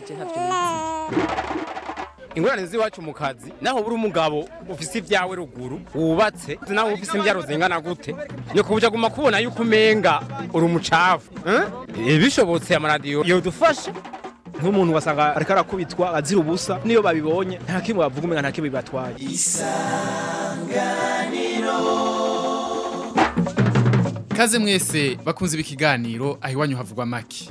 nizi ingorane z'iwacu mu kazi naho buri umugabo ufise ibyawe ruguru wubatse naho ufise imbyaro zingana gute? Ni kubuja guma kubona yuko umenga uri umucafu eh? bishobotse amaradiyo yodufasha nk'umuntu wasanga ariko arakubitwa azira ubusa niyo babibonye nta kimwe bavuga umenga nta kimwe bibatwaye. Kaze mwese bakunze ikiganiro aho iwanyu havugwa maki.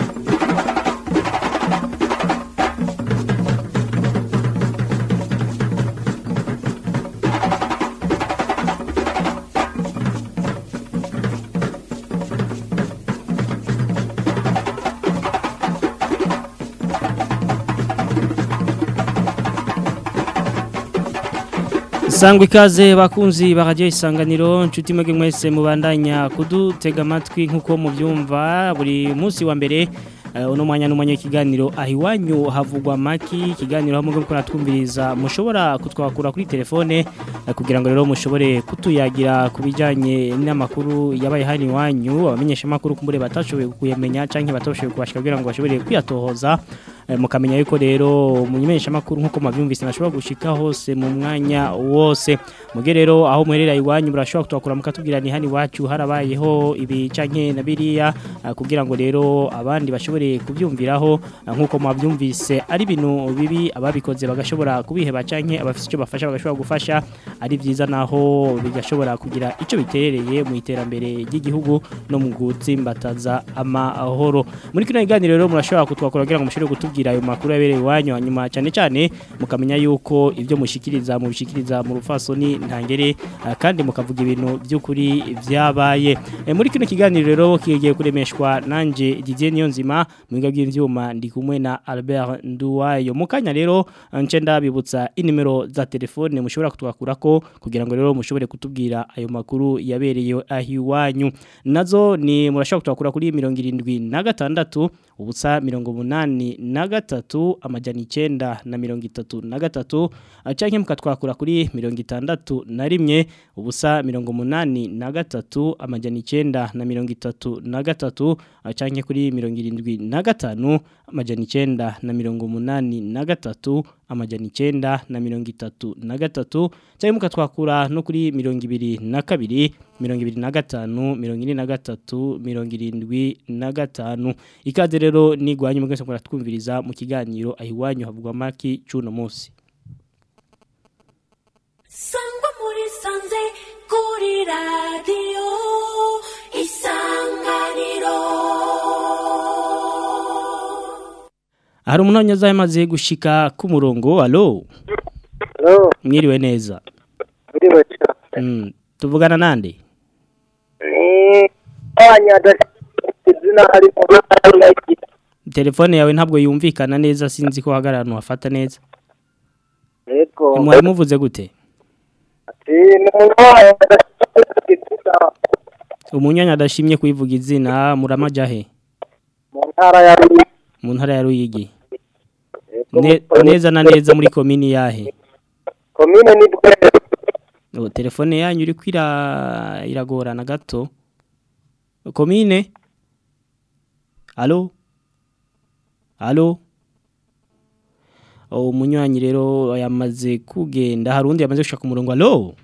Sangwa ikaze bakunzi ba radio isanganiro nshuti mwege mwese mubandanya kudutega amatwi nk'uko muvyumva buri munsi wa mbere uh, uno mwanya n'umwanya w'ikiganiro ahiwanyu havugwa maki ikiganiro hamwe ko natwumviriza mushobora kutwakura kuri telefone uh, kugira ngo rero mushobore kutuyagira kubijanye n'amakuru yabaye hani wanyu abamenyesha makuru kumbure batashoboye kuyamenya canke batashoboye kubashika kugira ngo bashobore kwiyatohoza mukamenya yuko rero umumenyesha makuru nk'uko mavyumvise nashobora gushika hose mu mwanya wose. Muge rero aho muherera iwanyu murashobora kutwakura mukatubwira ni hani wacu harabayeho ibi canke na biriya kugira ngo rero abandi bashobore kubyumviraho nk'uko mavyumvise ari ibintu bibi ababikoze bagashobora kubiheba canke abafite icyo bafasha bagashobora gufasha ari vyiza naho bigashobora kugira ico biterereye mu iterambere ry'igihugu no mu gutsimbataza amahoro. Muri kino kiganiro rero murashobora kutwakura kugira ngo mushobore kutubwira kugira ayo makuru yabereye iwanyu. Hanyuma cyane cyane mukamenya yuko ibyo mushikiriza mu bishikiriza mu rufasoni ntangere kandi mukavuga ibintu by'ukuri byabaye muri kino kiganiro rero kigiye kuremeshwa nanje Didier Niyonzima mu biga by'ivyuma ndi kumwe na Albert Nduwayo. Mukanya rero nce ndabibutsa inimero za telefone mushobora kutwakura ko kugira ngo rero mushobore kutubwira ayo makuru yabereye ahiwanyu na zo ni murashobora kutwakura kuri 76 ubusa mirongo munani na gatatu amajana icenda na mirongo itatu na gatatu canke mukatwakura kuri mirongo itandatu na rimwe ubusa mirongo munani na gatatu amajana icenda na mirongo itatu na gatatu canke kuri mirongo irindwi na gatanu amajana icenda na mirongo munani na gatatu amajana icenda na mirongo itatu na gatatu. Canke mukatwakura no kuri mirongo ibiri na kabiri mirongo ibiri na gatanu mirongo ine na gatatu mirongo irindwi na gatanu. Ikaze rero nigwanyu mwese muratwumviriza mu kiganiro ahiwanyu havugwa maki cuno munsi. Sangwa muri sanze kuri radio. Hari umuntu wanyaza yamaze gushika ku murongo? Alo mwiriwe neza. Mm. tuvugana nande? Ari mu telefone yawe ntabwo yumvikana neza sinzi ko hagarara ahantu hafata neza. Mwari muvuze gute? Umunyanya adashimye kuyivuga izina muramajahe mu ntara ya Ruyigi. Mu ntara ya Ruyigi. Neza na neza muri komini yahe? Komine ni bwere Oh, telefone yanyu iri kwira iragorana gato. Komine alo alo oh, umunywanyi rero yamaze kugenda. Hari undi yamaze gushaka umurongo? Alo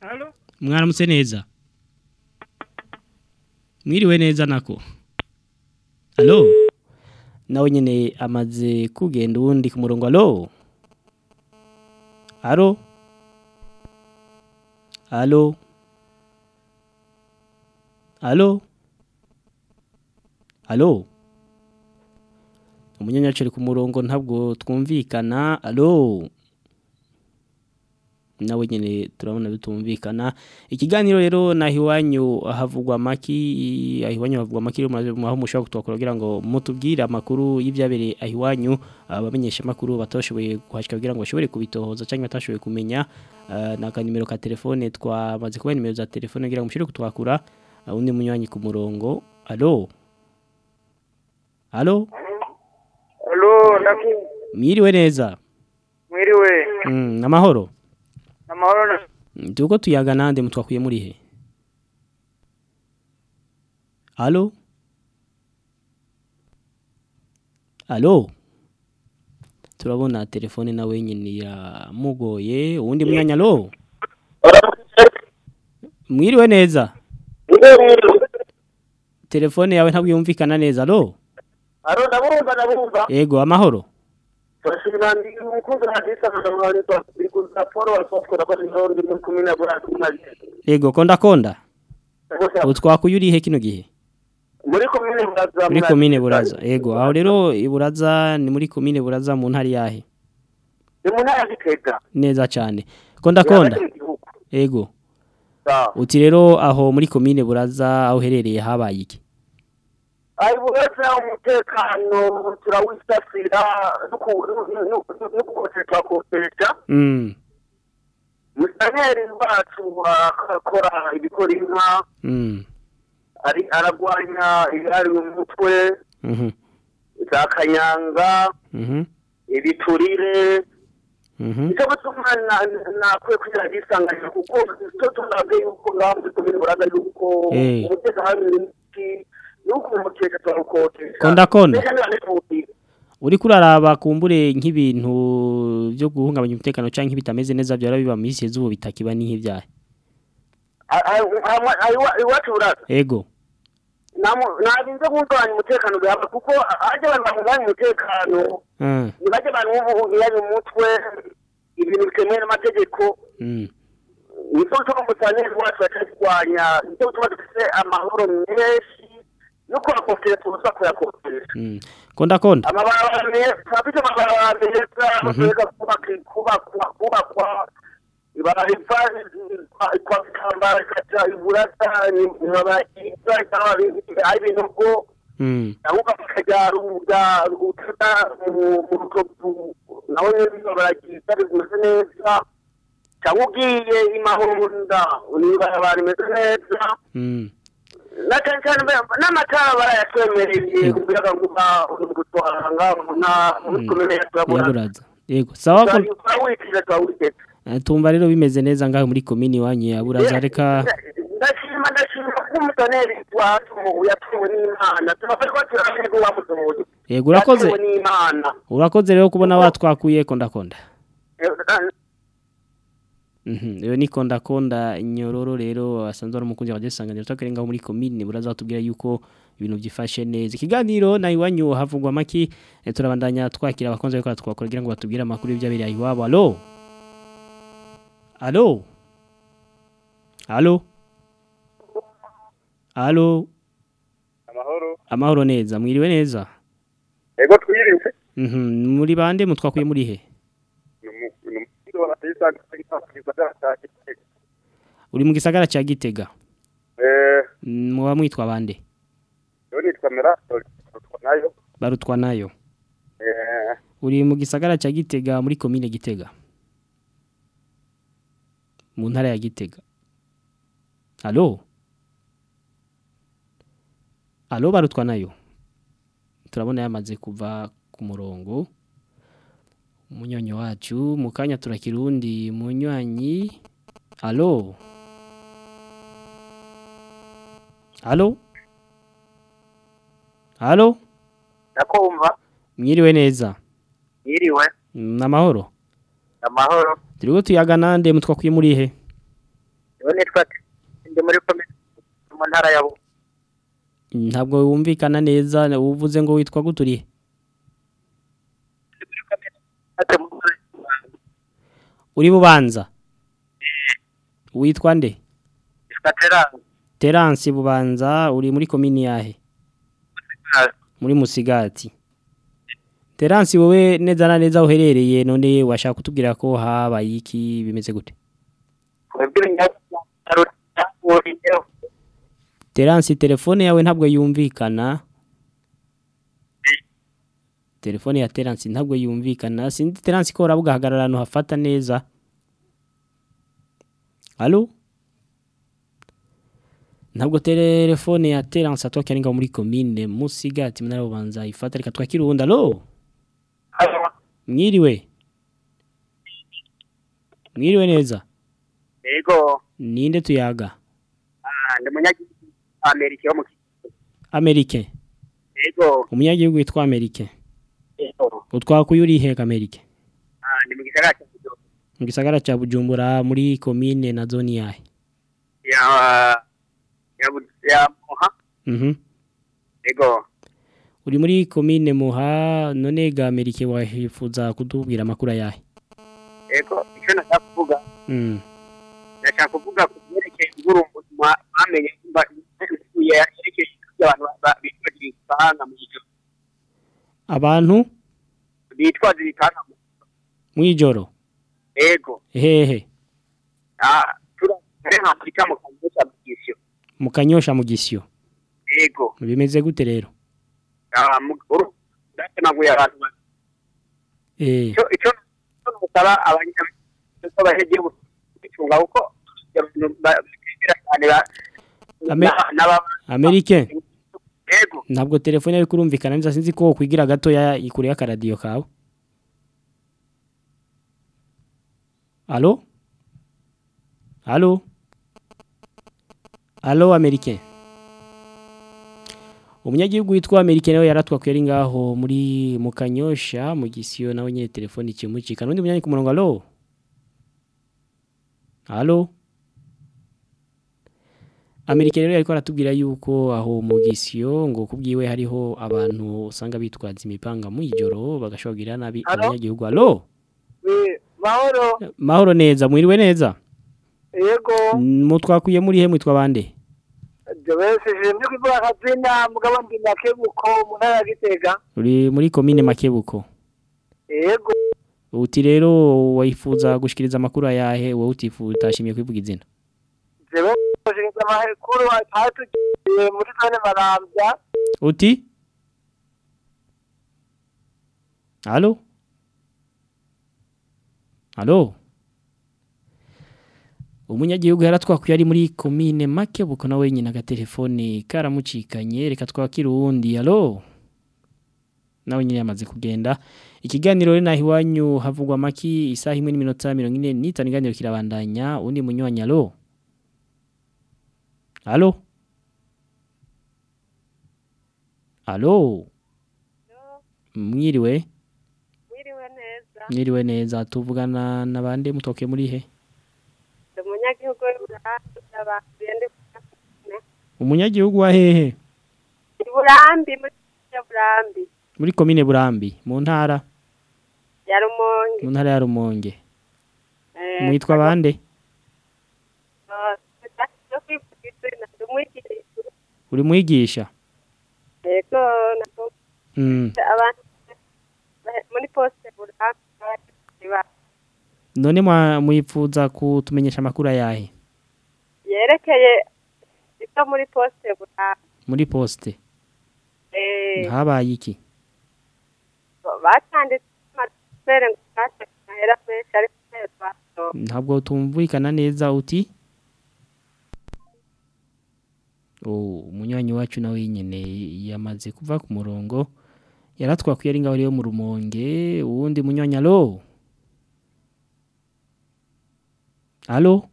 Alo? mwaramutse neza? Mwiriwe neza nako? Alo nawe nyine amaze kugenda uwundi ku murongo alo alo alo alo alo umunyanyaceri ku murongo ntabwo twumvikana alo nawe nyine turabona bitumvikana. Ikiganiro rero naho iwanyu havugwa amaki aho iwanyu havugwa amaki aho mushobora kutwakora kugira ngo mutubwire amakuru y'ibyabereye aho iwanyu abamenyesha amakuru batashoboye kuhashyika kugira ngo bashobore kubitohoza cyangwa batashoboye kumenya. Ah, ni akanimero ka telefone twamaze kubaha nimero za telefone kugira ngo mushobore kutwakura. Ah, undi munywanyi ku murongo. Alo alo Alo, mwiriwe neza? Mwiriwe. mm, amahoro. Amahoro Tuko tuyaga nande mutwakuye muri he? Alo? Alo? Turabona telefone nawe nyine yamugoye uwundi mwanya alo? Mwiriwe neza. Telefone yawe ntabwo yumvikana neza alo? Alo, ndabumva ndabumva. Ego amahoro. Turashimira ndi umukunzi wa Hadisa na Ndamwani kwa bikuza Paul wa Sofko na kwa Ndoro ndi muri kumina ya Bura Kumazi. Ego konda konda. Utwakuye uri he kino gihe? Muri komine Buraza. Muri komine Buraza. Ego aho rero iburaza ni muri komine Buraza mu ntari yahe? Ni mu ntara ya Gitega. Neza cyane. Konda konda. Hagati mu gihugu. Ego. Sawa. Uti rero aho muri komine buraza aho uherereye habaye iki? Ai burasa umutekano turawisasira nukukotetwa koteja. Mm. Musaneri wacu akora ibikora inka Mm. ari aragwanya ibihari mu mutwe Mhm. za kanyanga Mhm. ibiturire Mhm. icyo gutuma nakwiye kugira gisanganira kuko icyo tunabe yuko ngaho muri komine buraza yuko Eh. umutekano w'imiti yuko umukeka turawukotesha Konda konda. Mbega niba nifutiye. Uri kuraraba kumbure nk'ibintu byo guhungabanya umutekano canke bitameze neza byara biba mu isi zubo bitakiba ni nk'ibyahe. A- a- a- a- iwa- iwacu buraza Ego. Namu- nabinze guhungabanya umutekano bwaba kuko ajya abantu bahungabanya umutekano Mm. ntibajye abantu b'ubuhungabanya umutwe ibintu bitemewe n'amategeko Mm. ni cyo gituma umusaneri wacu batakirwanya ni cyo gituma dufite amahoro menshi no kuhakotera tuza kuyakoresha Mm. Konda konda. amabarabara meza turafite amabarabara meza bakoreka kubaka kubakwa kubakwa ibara riva kwa kambara ikaca iburasa ryiza ikaba ari Mm. cyangwa ukajya rubuga rututa mu mu rutovu nawe nyine ibarabara ryiza rimeze neza cyangwa ugiye i mahunda ni ibarabara rimeze neza cyane cyane mbe- n'amatara barayatwemereye Yego. kugira ngo gutwara ngaho na muri komine ya turabura Yaburaza. Ego. Sawa ko Eh, tumva rero bimeze neza ngaho muri komini wanyu ya buraza reka ndashima ndashima umutoneri wacu yatuwe n'imana turafashe ko turashaka uwamutoye Ego urakoze. Urakoze rero kubona watwakuye konda konda. Mhm. Iyo ni konda konda nyororo rero asanzwe ari umukunzi wa Desanganiro twakere ngaho muri commune buraza batubwira yuko ibintu byifashe neza. Ikiganiro na iwanyu havugwa maki eh, turabandanya twakira abakonzi bariko twakora ngo batubwire amakuru y'ibyabereye iwabo. Allo? Allo? Allo? Allo? amahoro Amahoro neza, mwiriwe neza. ego twirinde Mhm. Muri bande mutwakuye muri he? ni umukozi wa batisa gisagara cya gitega Uri mu gisagara ca Gitega. eh Muba mwitwa bande? Barutwa na yo. eh Uri mu gisagara ca Gitega muri commune Gitega. Mu ntara ya Gitega. Allo? Allo barutwa na yo. Turabona yamaze kuva ku murongo. Umunyonyo wacu mu kanya turakirundi munywanyi. Allo? Allo? Allo? ndakumva Mwiriwe neza. yiriwe Namahoro. amahoro Turiho tuyaga nande mutwakuye muri he? yo nitwa ndi muri komine mu ntara ya Bu- Ntabwo wumvikana neza uvuze ngo witwa guturihe. ndi muri komine ate mu ntara ya Bu- Uri bubanza. Witwa nde? Terence bubanza uri muri komini yahe? Muri Musigati. Terence wowe neza na neza uherereye none washaka kutubwira ko habaye iki bimeze gute. Terence telefone yawe ntabwo yumvikana Telefone ya Terence ntabwo yumvikana. Sinzi Terence ko urabuga hagarara ahantu hafata neza. Allo? Ntabwo telefone ya Terence atoka ngaho muri commune Musigati mnara ubanza ifata reka twakira uwundi. Allo? Halo. Mwiriwe? Mwiriwe neza? Yego. Ninde tuyaga? Ah, ndi munyagihugu Amerika yo mu Amerike. Yego. umunyagihugu witwa Amerike. Utwakuye uri he Amerike Ah, ndi mu gisagara cya Bujumbura. mu gisagara ca Bujumbura muri commune na zone yahe Ya ya Muha. Mhm Yego. uri muri commune Muha none ga Amerike wahifuza kutubwira makuru yahe Yego. Icyo nashaka kuvuga, mm. nashaka kuvuga ku byerekeye mwa- bamenye yerekeye abantu ba- bitwaza ibipanga mu ijoro. Abantu Bitwaza ibipanga mu mwijoro Yego. hehe Ah, tura nka Afrika mu kanyo cya Bugisyo. mu kanyosha mu gisyo Yego. bimeze gute rero Ah, mu uru ndakemaguye abantu ba- eh icyo icyo icyo musaba abahege gucunga kuko ibintu ntabwo telefone yawe kurumvikana neza sinzi ko kwigira gato ya ikure y'akaradiyo kawe. Allo? Allo? Allo Amerike Umunyagihugu witwa Amerike nawe yaratwakuye ari ngaho muri mu Kanyosha mu gisiyo nawe nyine telefone ikimucika nundi munyanyi ku murongo allo? Allo? Amerika rero yariko aratubwira yuko aho mu gisiyo ngo kubwiwe hariho abantu usanga bitwaza imipanga mu ijoro bagashogira nabi abanyagihugu. Allo mahoro? Mahoro neza mwiriwe neza? Yego. Mutwakuye muri he mwitwa bande? Jobesije ndi kuvuga akazina mugabo ndi nakebuko mu ntara ya gitega. Uri muri komine makebuko? Yego. Uti rero wifuza gushikiriza amakuru ayahe? Wowe utifuza utashimiye kwivuga izina? Jewe kushikiriza amakuru atahe tugiye muri zone marambya uti? Allo Allo Umunyagihugu yaratwakuye ari muri komine Makebuko na wenyine agatelefone karamucikanye reka twakira uwundi allo nawe nyine yamaze kugenda. Ikiganiro rero naho iwanyu havugwa maki isaha imwe n'iminota mirongo ine n'itanu iganiro kirabandanya undi munywanyi allo allo mwiriwe Mwiriwe neza. mwiriwe neza tuvugana na bande mutoke muri he? Umunyagihugu abagende umunyagihugu wa hehe? Burambi Burambi. Muri komine Burambi mu ntara? Ya Rumonge. mu ntara ya Rumonge. Eh, mwitwa bande ah, yo kwivugisa na ndumwigire. Uri mwigisha? Yego nako. Mm. abantu ba- muri ba- none mwifuza kutumenyesha amakuru ayahe? Yerekeye ito muri poste Burambi. muri poste? Eh, habaye iki? Batanditse amasere ngo ntabwo tumvikana neza uti umunywanyi wacu nawe nyene yamaze kuva ku murongo yaratwakwiye ari ngaho rero mu rumonge uwundi munywanyi alo? Alo?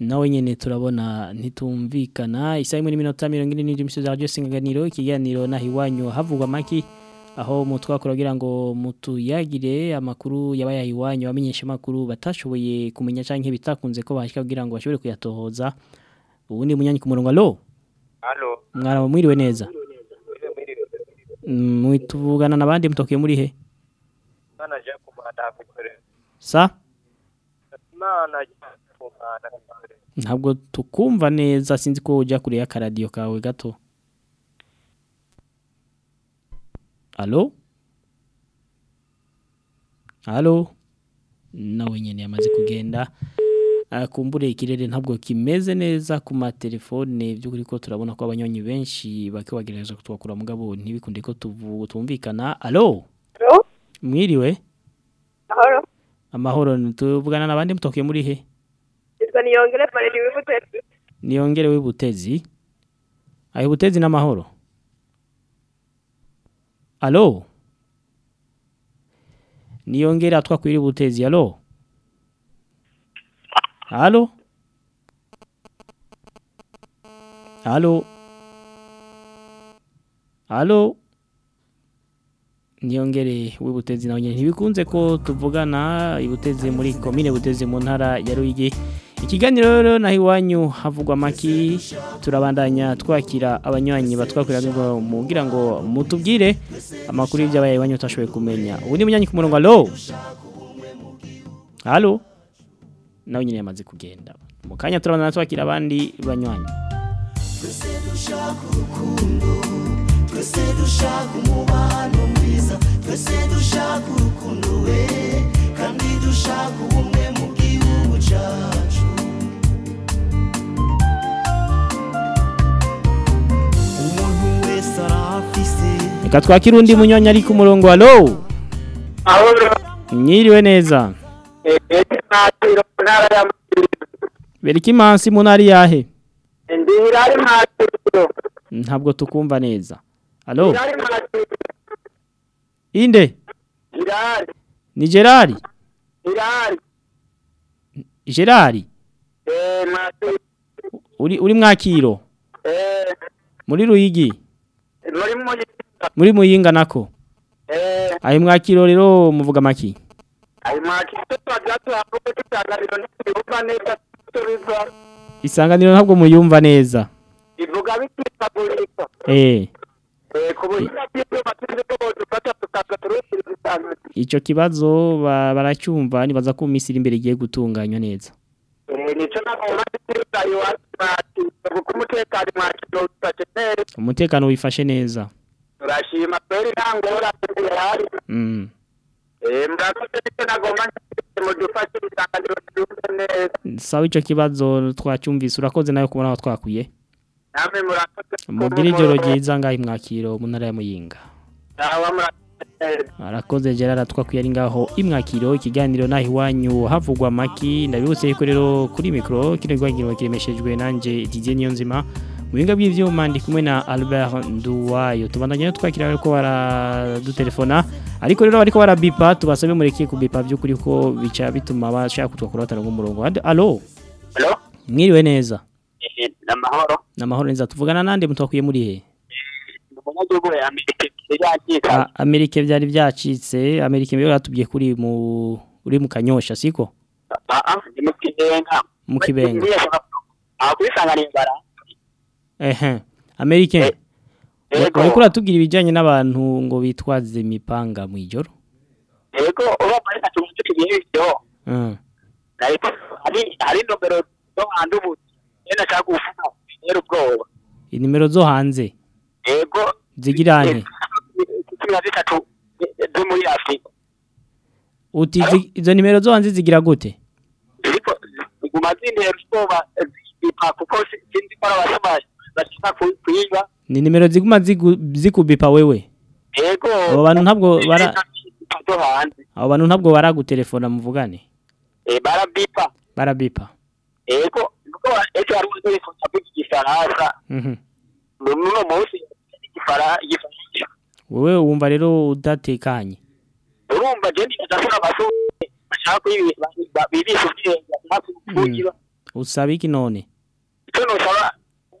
Nawe nyene turabona ntitumvikana isaha imwe n'iminota mirongo ine n'indwi imisozi radio singaniro ikiganiro naho iwanyu havugwa maki aho mutwakora kugira ngo mutuyagire amakuru yabaye iwanyu bamenyesha amakuru batashoboye kumenya canke bitakunze ko bashika kugira ngo bashobore kuyatohoza. Ubundi munyanyi ku murongo alo mwaraba mwiriwe neza? Mm, mwituvugana nabandi mutokeye muri he? Sa? Ntabwo tukumva neza sinzi ko ujya kure y'akaradiyo kawe gato. Allo Allo nawe nyene yamaze kugenda. Ah, kumbure ikirere ntabwo kimeze neza ku matelefone. By'ukuri ko turabona ko abanyonyi benshi bakibagereza kutwakura mugabo ntibikunde ko tumvikana Allo? mwiriwe? Mahoro. amahoro tuvugana nabandi mutokiye muri he? Niyongere w'ibutezi. Ayo butezi n'amahoro. Allo niyongere atwakwira ibutezi allo allo allo allo niyongere w'ibutezi nawe nyine ntibikunze ko tuvugana ibutezi muri komine butezi mu ntara ya Ruyigi. Ikiganiro rero naho iwanyu havugwa amaki turabandanya twakira abanywanyi batwakwira ngo mugira ngo mutubwire amakuru y'ibyabaye iwanyu utashoboye kumenya. Ubu ni munyanyi ku murongo allo? Allo? Nawe nyine yamaze kugenda. Mu kanya turabandanya twakira abandi banywanyi. Twese dushaka umubano mwiza twese dushaka urukundo we kandi dushaka reka twakire undi munywanyi ari ku murongo allo? Ahoro mwiriwe neza. Ntara ya bereka imansi mu ntara yahe matiro ntabwo tukumva neza. Matiro inde? Ni gerard? Irari gerard? Eh uri mwakiro? Eh. Muri ruyigi? Muri muri muyinga nako? Eh. Ayo mwakiro rero muvuga maki? Ayi matiro twagatu hapo tutagariro ntibivuga neza tubiva isanganiro ntabwo muyumva neza ivuga turushyira isano ico kibazo ba- baracyumva nibaza ko mu minsi iri imbere igiye gutunganywa neza. Eh umutekano wifashe neza. Turashima kweri nta ngorane zihari mm. Eh, murakoze ni cyo nagomba mudufashe ibisanganiro byumve neza. Sawa ico kibazo twacyumvise urakoze na yo kubona aho twakuye namwe murakoze. Mugire ijoro ryiza ngaho imwakiro mu ntara ya muyinga. Murakoze. Arakoze gerard twakwiye ari ngaho imwakiro ikiganiro naho iwanyu havugwa amaki. Ndabibutse yuko rero kuri mikoro kino kiganiro kiremeshejwe nanjye didier niyonzima. Mu biga by'ibyuma ndi kumwe na albert nduwayo. Tubandanye twakira ariko baradutelefona ariko rero bariko barabipa tubasabe mureke kubipa by'ukuri ko bica bituma bashaka kutwakura batanga umurongo. Alo mwiriwe neza? Eh, namahoro namahoro neza. Tuvugana nande mutwakwiye muri he? Wa amerika byari byacitse amerika mbere yatubwiye kuri mu uri mu kanyosha siko aa ni mu kibenga. Mu kibenga. Aho kwisanganira. bara ehe amerika yego. wariko uratubwira ibijyanye n'abantu ngo bitwaze imipanga mu ijoro? Yego uba muri atu tukiye ibyo Mm. ariko hari nomero zo hanze ubu. Yenda nshaka kuvuga rero ubwoba. Inimero zo hanze? Yego. Zigirane na zitatu zo muri afurika uti izo nimero zo hanze zigira gute? Ziguma zintera ubwoba zipa kuko si- sinzi ko ari abasoma bashaka kuyiba ni nimero ziguma zigu- zikubipa wewe? Yego. Abo bantu ntabwo bara abo bantu ntabwo baragutelefona muvugane? Eh, barabipa. Barabipa. Yego. Nuko ejo hari umuntu uri kuvuga igifaransa Mhm. n'uno igifara igifaransa wowe wumva rero udatekanye. Urumva je ndikadasura abasore bashaka kuyiba bibisha ubwenge hafi kugira. Usaba iki none? Icyo nosaba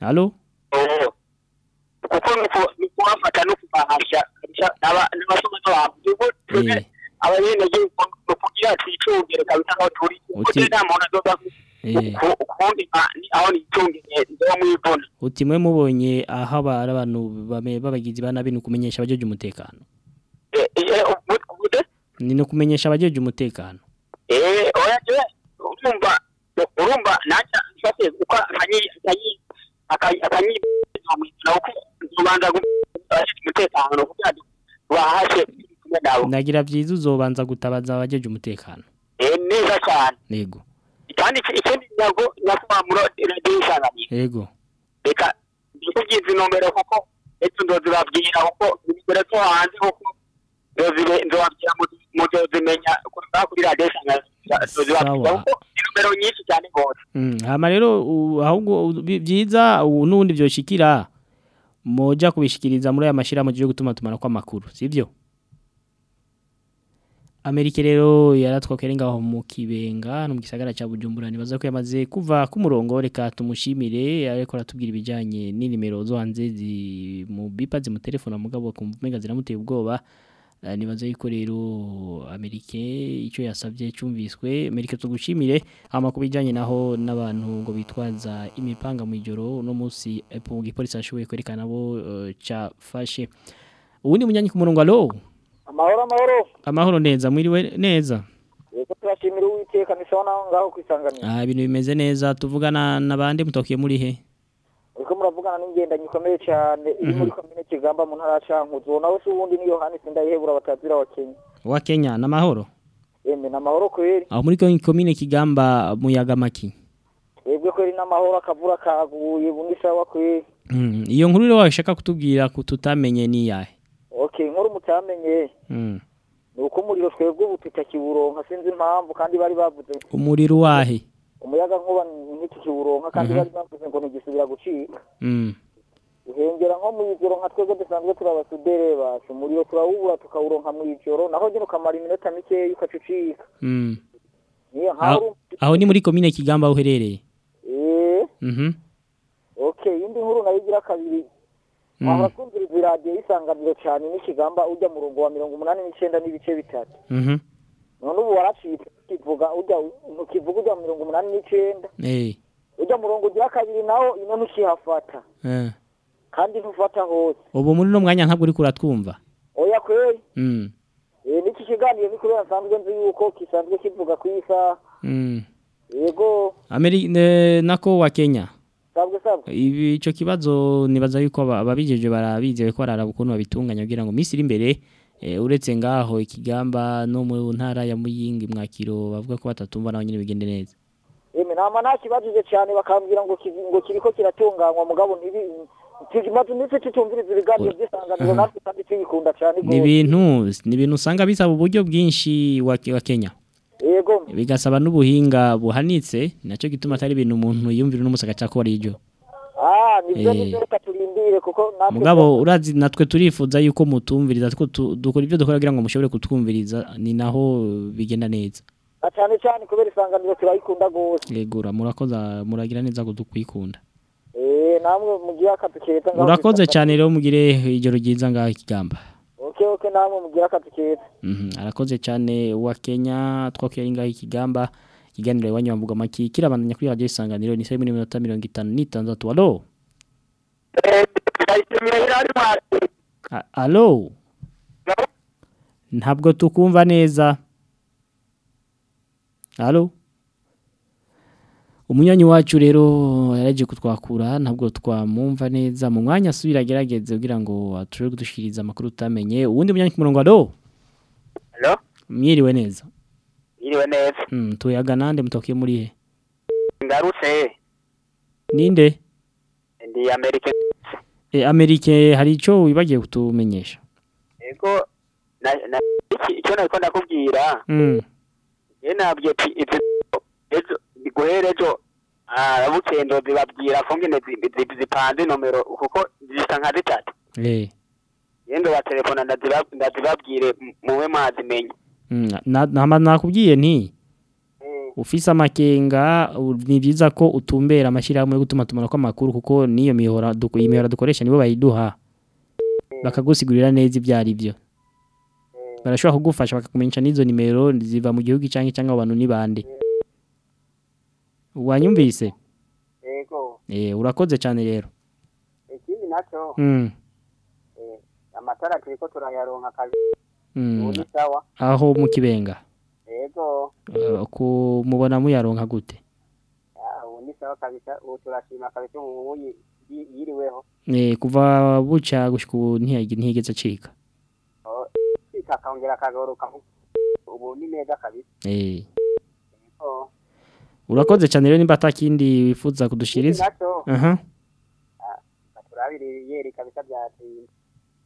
halo Oh. kuko nuko nukubafata no kubahasha n'abasoma twebwe Eh. abayenegihugu ni ukugira twicungire kabisa aho turi kuko nta muntu Eh. nka- ni- aho nicungiye nzoba mwivuna uti mwe mubonye aho abari abantu b'abagizi ba nabi ni ukumenyesha abajeje umutekano Eh, eh, ni no kumenyesha umutekano Eh, oya urumva urumva naca mfate uko akanyi akanyi umutekano nagira byiza uzobanza gutabaza abajeje umutekano. Eh neza cyane. Yego. Kandi iki- ikindi nyago nyakubamuro radiyo isanganiye yego. Reka ndikugize inomero kuko ejo ndozibabwira kuko nimero zo hanze kuko nzobabwira mu- muzozimenya kuri radiyo kuko inomero nyinshi cyane rwose hama rero ahubwo byiza ubu n'ubundi byoshikira moja kubishikiriza muri aya mashirahamwe yo gutuma tumana kw'amakuru sivyo Amerika rero yaratwakere ngaho mu kibenga no mu gisagara ca Bujumbura nibaza ko yamaze kuva ku murongo reka tumushimire ariko aratubwira ibijanye n'inimero zo hanze mu bipa mu telefone mugabo kumva mega ziramuteye ubwoba. Nibaza yuko rero Amerika icyo yasabye cyumviswe. Amerika tugushimire hama kubijanye naho n'abantu ngo bitwaza imipanga mu ijoro no munsi epo gipolisi ashoboye kwerekana bo eh, cafashe ubundi munyanyi ku murongo alo amahoro amahoro. Amahoro neza mwiriwe neza? Turashimira uwiteka naho ngaho kwisanganira. Ah ibintu bimeze neza. Tuvugana nabande mutokiye muri he? Uriko muravugana n'ingendanyi ikomeye cyane. Iri muri komine kigamba mu ntara ya cankuzo nawe se ubundi ni yohani sindayihebura batazira wa kenya. Wa Kenya namahoro yemwe ni amahoro kweri. Aho muri ko- komine Kigamba muyaga maki? Twebwe kweri n'amahoro akavura kaguye ubu ni sawa kweri. Mm. iyo nkuru rero washaka kutubwira kututamenye ni yahe okay nkuru mutamenye. Mm. ni uko umuriro twebwe ubu tutakiwuronka sinzi impamvu kandi bari bavuze. Umuriro wahe umuyaga nkuba ntitukiwuronka kandi Mhm. bari bavuze ngo ntigisubira gucika mm. uhengera nko mu ijoro nka twebwe dusanzwe turi abasudere bacu umuriro turawubura tukawuronka mu ijoro naho nyine ukamara iminota mikeya ukacucika Mm. aho, ni muri komine Kigamba uherereye eee mhm okay indi nkuru na yo igira kabiri Mm. wahora twumviriza iradiyo y'isanganiro cyane n'ikigamba ujya murongo wa mirongo umunani n'icyenda n'ibice bitatu mhm none ubu waracitse ukivuga ujya ukivuga ujya mirongo umunani n'icyenda. Eh. Ujya murongo ugira kabiri nawo ino ntukihafata. Eh. Kandi ntufata hose. Ubu muri no mwanya ntabwo uri kuratwumva. Oya kweri mm. Eh, n'iki kiganiro? Ni kubera nsanzwe nzi yuko kisanzwe kivuga ku isaha mm. yego. Nako wa Kenya. Sabwe sabwe. Ibi ico kibazo nibaza yuko aba- ababijeje barabizewe ko araraba ukuntu babitunganya kugira ngo misiri imbere e, uretse ngaho ikigamba no mu ntara ya Muyingi mwakiro bavuga ko batatumva naho nyine bigende neza. Eme nama nakibajije cyane bakambwira ngo ngo kiriko kiratunganywa. Mugabo ntibi tukimaze iminsi tutumviriza ibiganiro by'isanganiro natwe kandi tubikunda cyane ni ibintu ni ibintu usanga bisaba uburyo bwinshi wa, Kenya. Yego. Bigasaba n'ubuhinga buhanitse na cyo gituma atari ibintu umuntu yumvira n'umusaka cyako arijo ah ni byo Eh. ni byo reka turindire kuko mugabo urazi natwe turifuza yuko mutumviriza dukora ibyo dukora kugira ngo mushobore kutwumviriza ni naho bigenda neza. Cyane cyane kubera isanganiro turayikunda gose yegura murakoze muragira neza ko dukwikunda. Eh namwe mugira ngaho urakoze cyane rero mugire ijoro ryiza ngaho ikigamba. Okay okay namwe mugira akazi keza Mhm, arakoze cyane wa Kenya twakuye ngaho ikigamba. Ikiganiro iwanyu maki kirabandanya kuri radio isanganiro ni saa muri minota mirongo itanu n'itandatu alo! Alo? Ntabwo tukumva neza. Alo? Umunywanyi wacu rero yaraje kutwakura ntabwo twamumva neza. Mu mwanya asubira agerageze kugira ngo ature kudushikiriza amakuru utamenye. Uwundi munywanyi ku murongo alo? Mwiriwe neza. Yiriwe neza. Mm, tuyaga nande mutokiye muri he? Ngarutse ninde ndi amerika e, amerike hari ico wibagiye kutumenyesha yego na na iki icyo nariko ndakubwira mm. ivyo ejo guhera ejo ah bukendo zibabwira zi- zipanze nomero kuko zisa nka zitatu eh. yendo wa telefona ndaziba- ndazibabwire muwe mwazimenye Mm, na, nakubwiye nti ufise amakenga ni byiza ko utumbera amashyirahamwe yo gutuma tumana kw'amakuru kuko niyo mihora duko iyi mihora dukoresha nibo bayiduha. Bakagusigurira neza ibyo ari byo barashobora kugufasha bakakumenyesha n'izo nimero ziva mu gihugu cyangwa cyangwa abantu ni bande wanyumvise? Yego. Eh urakoze cyane rero. Ikindi na cyo mm. eh, amatara turiko turayaronka kabi Mm. aho mu kibenga. Kumubona muyaronka gute? Ah, ubu ni sawa kabisa. Ubu turashima kabisa ubu yi- yi- yiriweho. Eh kuva buca gushika ubu ntiyigeze acika. Oh, kakongera akagaruka ubu ni neza kabisa. Eh. Oh, urakoze cyane rero nimba atakindi wifuza kudushiriza. Aha. Turabiri yeri kabisa byatinze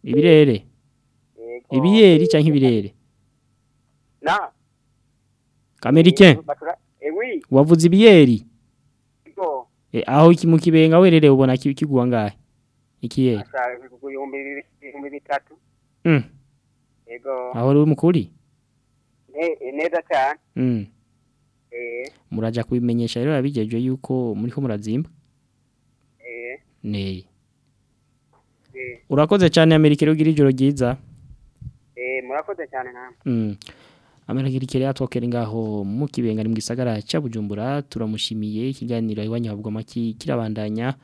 ibirere. Ibiyeri cyangwa ibirere? Na Batura eh oui. Wavuze ibiyeri yego eh, aho iki mukibenga werere ubona kikiguwa ngahe? Ikiyeri Asa ibihumbi bitatu. Mm. yego aho uri mukuri? Ne- eh, neza cyane. Mm. eh. Muraja kubimenyesha rero abigeje yuko muri ko murazimba? Eh. Ne. Eh. Urakoze cyane Amerika rero gira ijoro ryiza. Eh murakoze cyane namwe mm. Amerika rero atokera ngaho mu kibenga ni mu gisagara cya Bujumbura turamushimiye ikiganiro iwanyu habwa maki kirabandanya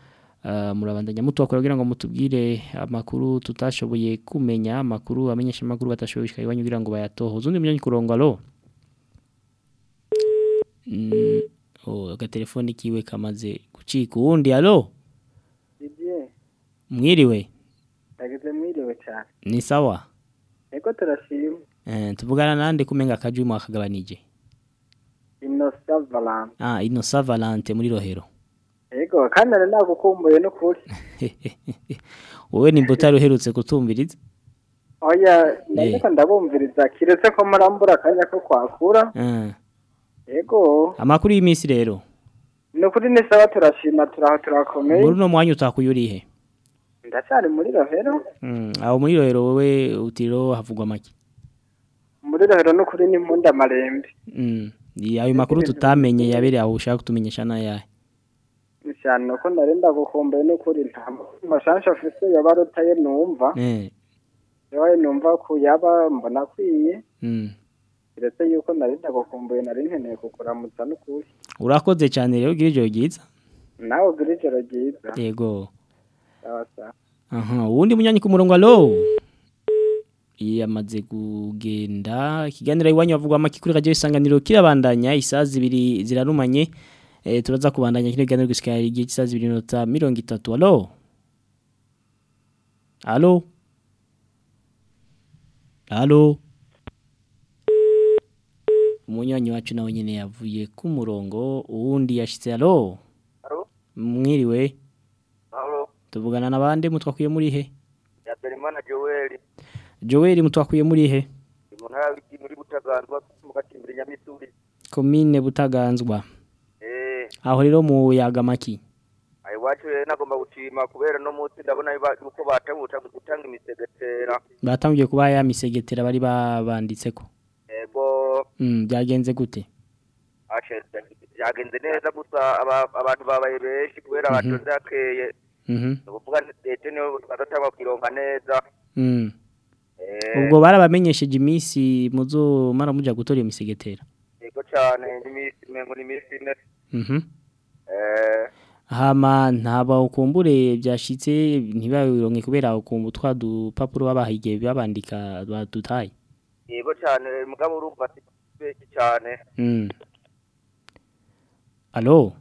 Uh, murabandanya mutwakora kugira ngo mutubwire amakuru tutashoboye kumenya amakuru amenyesha amakuru batashoboye iwanyu kugira ngo bayatohoze. Undi munyanyi kurongo alo mm, oh agatelefoni kiwe kamaze gucika. Uwundi alo mwiriwe? Mwiriwe cyane. Ni sawa? Ego turashima. Tuvugana nande kumenga akajwi mwakagabanije inosa valance ah ino savalante muri rohero. Ego kandi nari nagukumbuye n'ukuri. Wowe nimba utari uherutse kutumviriza? Oya ndabona ndabumviriza. Kiretse ko murambura akanya ko kwakura. Ah, ego amakuru y'iminsi rero? Ni ukuri ni sawa turashima turaho turakomeye. Muri uno mwanya utakuye urihe? Ndacyari muri rohero. Mm, aho muri rohero wowe utiro havugwa make. Muri rohero n'ukuri ni munda marembe Mm, ayo makuru tutamenye yabereye aho ushaka kutumenyesha n'ayahe cyane uko nari ndagukumbuye n'ukuri nta mashansha afise yaba arutaye numva. Eh. Yabaye numva ko yaba mbona akwiye. Mm. kiretse yuko nari ndagukumbuye nari nkeneye kukuramutsa n'ukuri urakoze cyane rero gira ijoro ryiza. Nawe ugira ijoro ryiza. Yego. Aha uwundi munyanyi ku murongo alo yamaze kugenda ikiganiro iwanyu bavugwa make kuri radio isanganiro kirabandanya isaha zibiri zirarumanye eh, turaza kubandanya kino kiganiro gushika igihe cy'isaha zibiri minota mirongo itatu. Alo alo alo umunyanyi wacu nawe nyine yavuye ku murongo uwundi yashitse. Alo mwiriwe? Tuvugana n'abandi mutwakwiye muri he? Ya Berimana Joel, Joel mutwakwiye muri he mu ntara muri Butaganzwa mu gacimbiri Nyamisuri. komine butaganzwa Eh, aho rero mu yagamaki ayi wacu rero nagomba gushima kubera no munsi ndabona yuko batabuta gutanga imisegetera. batangiye kuba ya misegetera bari babanditseko Ego, mm, byagenze gute ashe byagenze neza gusa aba- abantu babaye benshi kubera Mhm. batonze akeye. mhm Ni ukuvuga leta niyo badatanga kukironka neza. mm. Eh, ubwo barabamenyesheje iminsi muzomara muja gutora iyo misegetera Ego cyane n'iminsi mengo n'iminsi ine. mhm Eh, hama ntaba ukumbure byashitse ntibabironke kubera ukumbu twa dupapuro babahigiye babandika badutaye yego cyane mugabo urumva benshi cyane. Mm. Alo.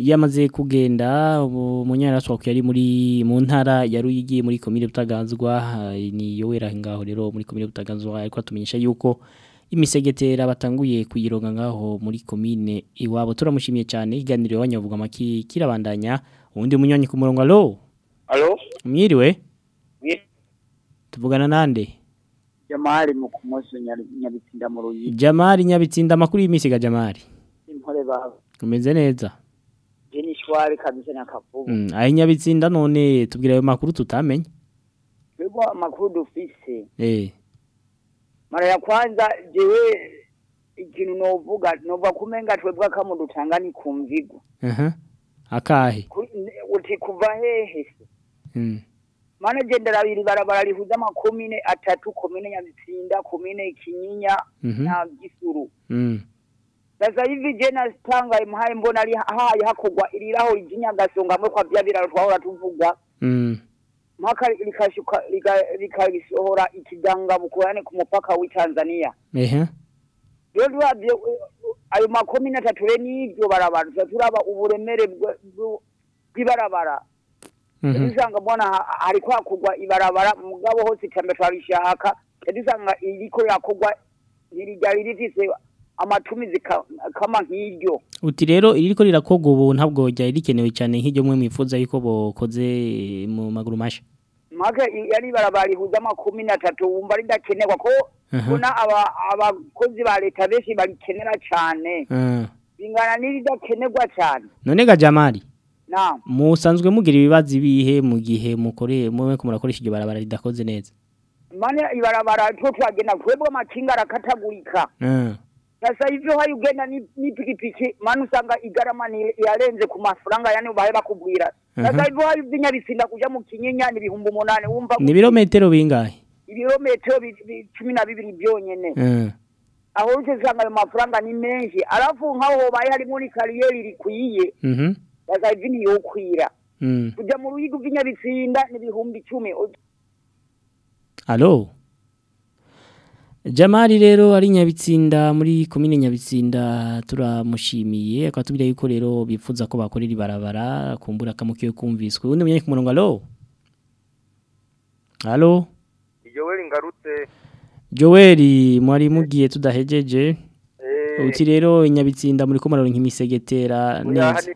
Yoweri. Yamaze kugenda umunyaraswa yari muri mu ntara ya Ruyigi muri komine Butaganzwa ah, ni Yowera ngaho rero muri komine Butaganzwa ariko atumenyesha yuko imisegetera batanguye kuyironga ngaho muri komine iwabo turamushimiye cyane iganiro y'abanyavuga maki kirabandanya undi munywanyi ku murongo alo Alo? mwiriwe tuvugana nande Jamali mu kumoso nyabitsinda mu ruyi. Jamari Nyabitsinda makuru y'imisiga Jamari. Impore ba Umeze neza. Jeni shwari kabisa na kavubu. Mm, ayi Nyabitsinda none tubwira ayo makuru tutamenye. Twebwe amakuru dufise. Eh. Mara ya kwanza jewe ikintu novuga novuga kumenga twebwe akamu dutanga ni kumvigo. Aha. Akahe. Uti kuva hehe se? Mm. mane gendera abiri barabara rihuza amakomine atatu komine nyabitsinda komine kinyinya Mhm. na gisuru Sasa hivi je natangaye muhaye mbona ari haye hakorwa iriraho ry'inyagasonga mwe kwa bya biraro twahora tuvuga Mm. mpaka likashuka lika- likasohora ikiganga bukorane ku mupaka w'i Tanzania Ehe. rero eh, ayo makomine atatu re n'iryo barabara turaba uburemere bw'ibarabara Mhm. dusanga mbona ha- hariko hakorwa ibarabara mugabo hose iterambere twarishaka dusanga iriko rirakorwa ntiryari rifise amatumizi ka- kama nk'iryo Uti rero iriko rirakoga ubu ntabwo ryari rikenewe cyane nk'iryo mwe mwifuza yuko bokoze mu maguru masha. mpaka yari ibarabara rihuza amakomine atatu wumva ridakenerwa ko Aha. bona aba- abakozi ba leta benshi barikenera cane Ah. bingana n'iridakenerwa cane None ga Jamali na musanzwe mugira ibibazo ibihe mu gihe mukore mwe ko murakoresha iryo barabara ridakoze neza. mane ibarabara two twagenda twebwe amakinga arakatagurika. Sasa hivyo hayo ugenda ni- n'ipikipiki mani usanga igarama yarenze ku mafaranga yani bahe bakubwira sasa Mhm. hivyo hayo ivyinyabisinda kuja mu kinyinya ni ibihumbi umunani wumva Ni birometero bingahe? ibirometero bi- bi- cumi na bibiri byonyene Ah. aho uce usanga ayo mafaranga ni menshi alafu nk'aho hobaye harimo ni kariyeri rikwiye Mhm. sasa hivi ntiyokwira Mm. kuja mu ruyigo vy'inyabitsinda ni ibihumbi icumi Allo. Jamali rero ari nyabitsinda muri komine nyabitsinda turamushimiye. Akatubwira yuko rero bifuza ko bakorera ibarabara kumbura kamukiye kumviswe. Undi munye ku murongo allo? Allo? Joel ngarutse. Joel mwari mugiye tudahejeje eh. Uti rero inyabitsinda muri ko muraronka imisegetera oya, neza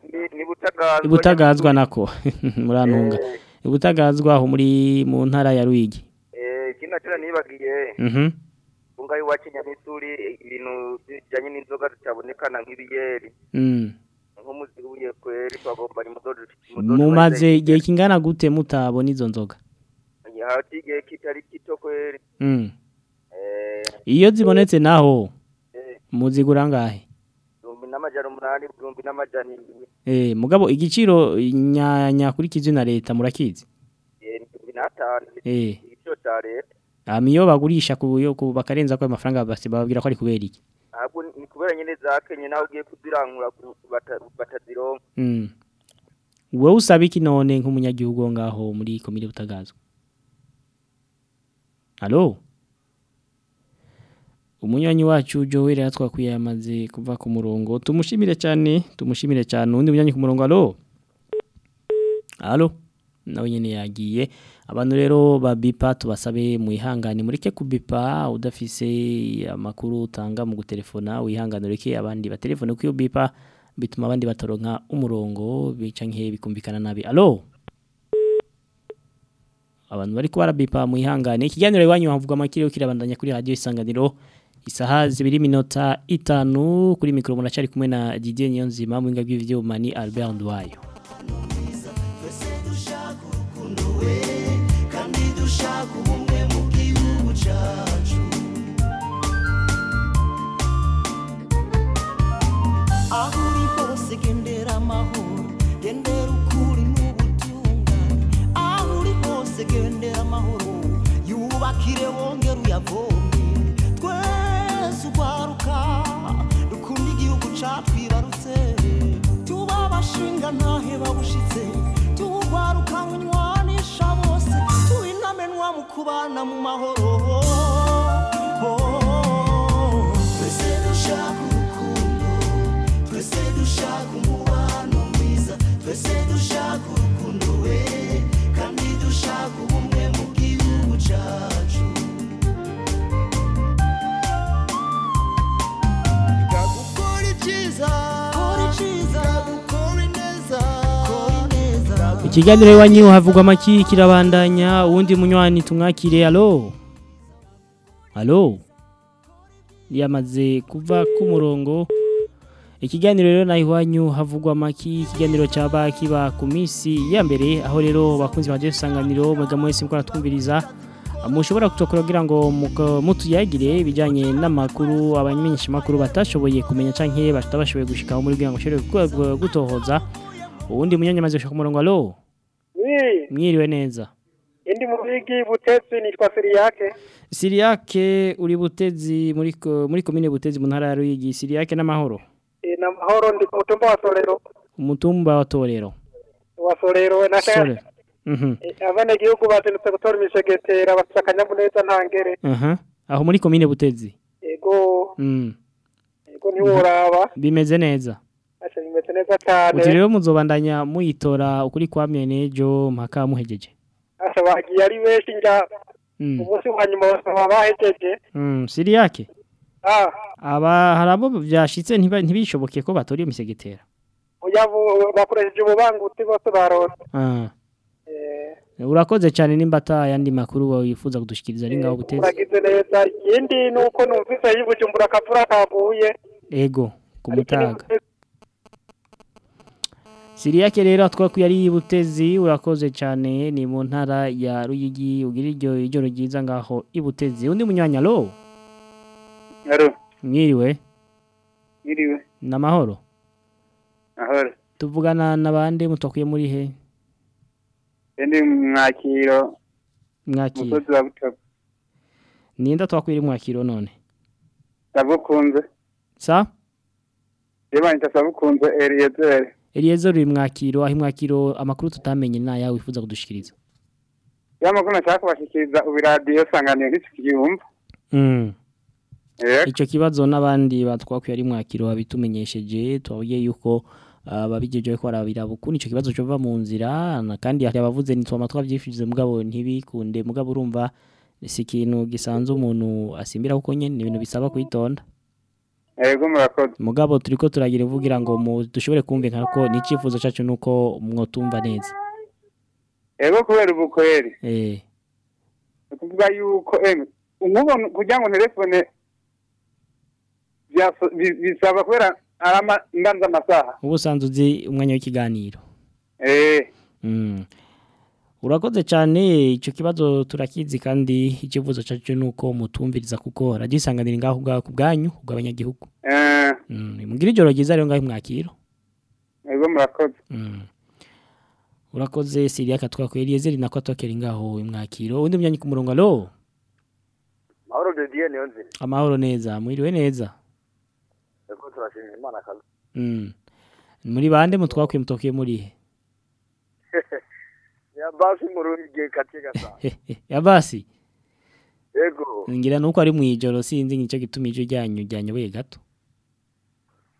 ibutagazwa nako. Murantunga ibutagazwa aho muri mu ntara ya Ruyigi. Eh kina nibagiye. Mhm. Unga iwacu nyamisuri ibintu bijanye n'inzoga zitabonekana nk'ibiyeri. Mm. Nk'umuzibuye kweri twagomba ni mudodo mumaze igihe kingana gute mutabona izo nzoga? Hati igihe kitari kito kweri. Mm. eh iyo zibonetse naho eh. muzigura ngahe? Ibihumbi n'amajana umunani ibihumbi n'amajana indwi eh mugabo igiciro nya nyakurikizo na leta murakizi? Eh ibihumbi n'atanu. Eh. igiciro ca leta. Amiyo bagurisha ku yo ku bakarenza ko ayo mafaranga basi bababwira ko ari kubera iki? Ahubwo ni kubera nyene zakenye naho ugiye kuzirangura ku- bata- batazironka mm. Wewe usaba iki none nk'umunyagihugu wo ngaho muri komine butagazwa Allo Umunywanyi wacu Joel yatwakuye yamaze kuva ku murongo. Tumushimire cyane tumushimire cyane. Undi munyanyi ku murongo allo Allo nawe nyene yagiye. Abantu rero babipa tubasabe muihangane mureke kubipa udafise amakuru utanga mu gutelefona wihangane ureke abandi batelefone kuyo bipa bituma abandi bataronka umurongo bica nke bikumvikana nabi. Allo? Abantu bariko barabipa muihangane ikiganiro iwanyu havuga amakiri kirabandanya kuri radio isanganiro isaha zibiri minota itanu kuri mikro munacari kumwe na Didier Niyonzima mu ngabyo by'ivyuma ni Albert Ndwayo. We kandi dushaka ubumwe mu gihugu cyacu aho uri hose gendera amahoro gendera ukuri n'ubutungane aho uri hose gendera amahoro yubakire wongere uyavome twese urwaruka dukunda igihugu catwibarutse tuba abashinga ntahe babushitse. Mu kubana mu mahoro twese dushaka urukundo twese dushaka umubano mwiza twese dushaka Ikiganiro iwanyu havugwa amaki kirabandanya uwundi munywani tumwakire allo Allo Yamaze kuva ku murongo. Ikiganiro rero na iwanyu havugwa amaki ikiganiro cyaba kiba ku minsi ya mbere. Aho rero bakunzi baje sanganiro mwega mwese mukora twumviriza mushobora kutokora kugira ngo mutuyagire ibijyanye n'amakuru abamenyesha makuru batashoboye kumenya canke batabashoboye gushikaho muri kugira ngo bashobore gu- gutohoza. Uwundi munyanya maze gushika ku murongo Oui, mwiriwe neza. Indi ndi mu bigi butezi nitwa Siriyake. Siriake uri butezi muri muri komine butezi mu ntara ya Ruyigi. Siriake n'amahoro? Eh, na mahoro ndi ku mutumba wa Sorero. Umutumba wa Torero. Wa Sorero na Sore. Mhm. Abanyagihugu bazindutse gutora imisegetera bafite akanyamuneza ntangere aha. Aho muri komine butezi? Yego mm. Yego ntiworaba bimeze neza. Bimeze neza cyane uti rero muzobandanya muyitora ukuri kwa nejo mpaka muhejeje. Asha bagiye ari benshi njya mm. umunsi wa nyuma basaba bahejeje mm Siriake ah. Aba harabo byashitse ntiba- ntibishoboke ko batora iyo misegetera. Bakoresheje ububanguti bose baronse. Ah. Eh. Urakoze cyane nimba ata yandi makuru wifuza kudushikiriza ari ngaho butezi uragize neza. Ikindi ni uko numvise yibujumbura akavura kaguye. Ego ku Siriyake rero twakuye ari ibutezi urakoze cyane ni mu ntara ya Ruyigi ugira iryo ijoro ryiza ngaho ibutezi undi munyanya lo? Aro, mwiriwe. Iriwe, namahoro ahora. tuvugana nabande mutwakuye muri he? Ndi mwakiro, mwakiro. Musozi wa Butobo. ninda twakuye mwakiro none? Ndabukunze. sa? Reba nitasabukunze Eliezer. Eliezer uri mwakiro aho mwakiro amakuru tutamenye na yawe wifuza kudushikiriza Ya makuru nashaka kubashikiriza ubu radio sanganiro ntikiyumva. mm. Eh, Ico kibazo n'abandi batwakuye ari mwakiro babitumenyesheje twabwiye yuko ababigejeje ko arabira bukuni ico kibazo cova mu nzira na kandi hari abavuze nitwama twavyifuje mugabo ntibikunde mugabo urumva si ikintu gisanzwe umuntu asimbira kuko nyene ni ibintu bisaba kwitonda Ego murakoze. mugabo turiko turagira ivugira ngo dushobore kumvikana ko n'icifuzo cacu nuko mwotumva neza Ego kubera ubu kweri. eh Ukuvuga yuko em umubona kugira ngo telefone bisaba kubera ndanza amasaha. ubu usanzwe uzi umwanya w'ikiganiro Eh, Mm. Urakoze cyane icyo kibazo turakizi kandi ikivuzo cyacu nuko mutumviriza kuko radisanganira ngaho bwa ku bwanyu bw'abanyagihugu. eh, Mm. Mugira ijoro ryiza rero ngaho mwakiro. ego murakoze. Mm. Urakoze Siria katwakuye Eliezer nako atokera ngaho mwakiro. Undi munyanyi ku murongo alo. mahoro de dieu niyo nzira Amahoro neza, mwiriwe neza. ego turashimira imana kazi Mm. Muri bande mutwakuye mutokiye muri he? ya basi mu rugi kati gasa ya basi. ego Ngira nuko ari mwijoro sinzi ngico gituma ijyo ryanyu ryanyoboye gato.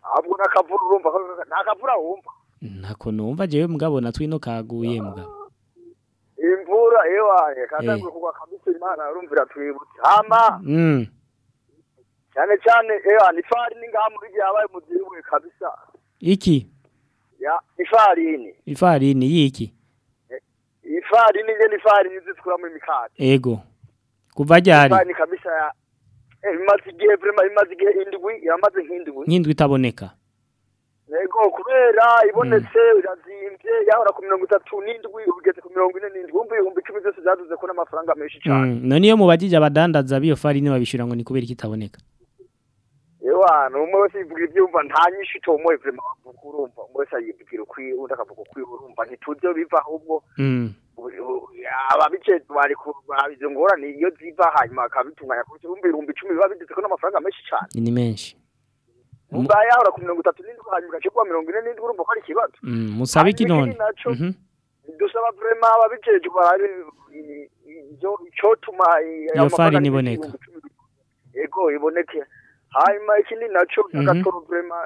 ahubwo n'akavura urumva nta kavura wumva Ntako numva jewe mugabo natwino kaguye mugabo. imvura ewaye kazagwe kugwa kabisa imana urumvira twibutse hama Mm. cyane cyane ewa ifarini ngaha muri gihe habaye muziwe kabisa Iki? ya ifarini Ifarini y'iki? Ifarini nge ifarini zitukuramo imikate Ego. Kuva ryari? ifarini kabisa ya eh, imaze igihe vrema imaze igihe indwi iramaze nk'indwi Nk'indwi itaboneka. Ego kubera ibonetse irazimvye yahora ku mirongo itatu n'indwi ugeze ku mirongo ine n'indwi wumva ibihumbi icumi byose byaduze ko n'amafaranga menshi cyane Mm. None iyo mubajije abadandaza biyo farini babishura ngo ni kubera ikitaboneka. ewa numwe wese yivuga ibyumva nta nyinshi itomoye vrema urumva umwe wese yivugira ukwiwe undi akavuga ukwiwe urumva ntituzi biva ahubwo Mm. Ababicezi bari kuraba izo ngorane iyo ziva hanyuma bakabitunganya kurya urumva ibihumbi icumi biba bigeze ko n'amafaranga menshi cyane Ni menshi. umva yahora ku mirongo itatu n'indwi hanyuma kuba mirongo ine n'indwi urumva ko ari ikibazo Mm. Musabe iki none? Mhm. dusaba vrema ababijejwe barabe i- ivyo icotuma i- Iyo amafaranga farini n'ibindi iboneka. ibihumbi cumi bi- ego iboneke hanyuma ikindi naco Mhm. agatoro vrema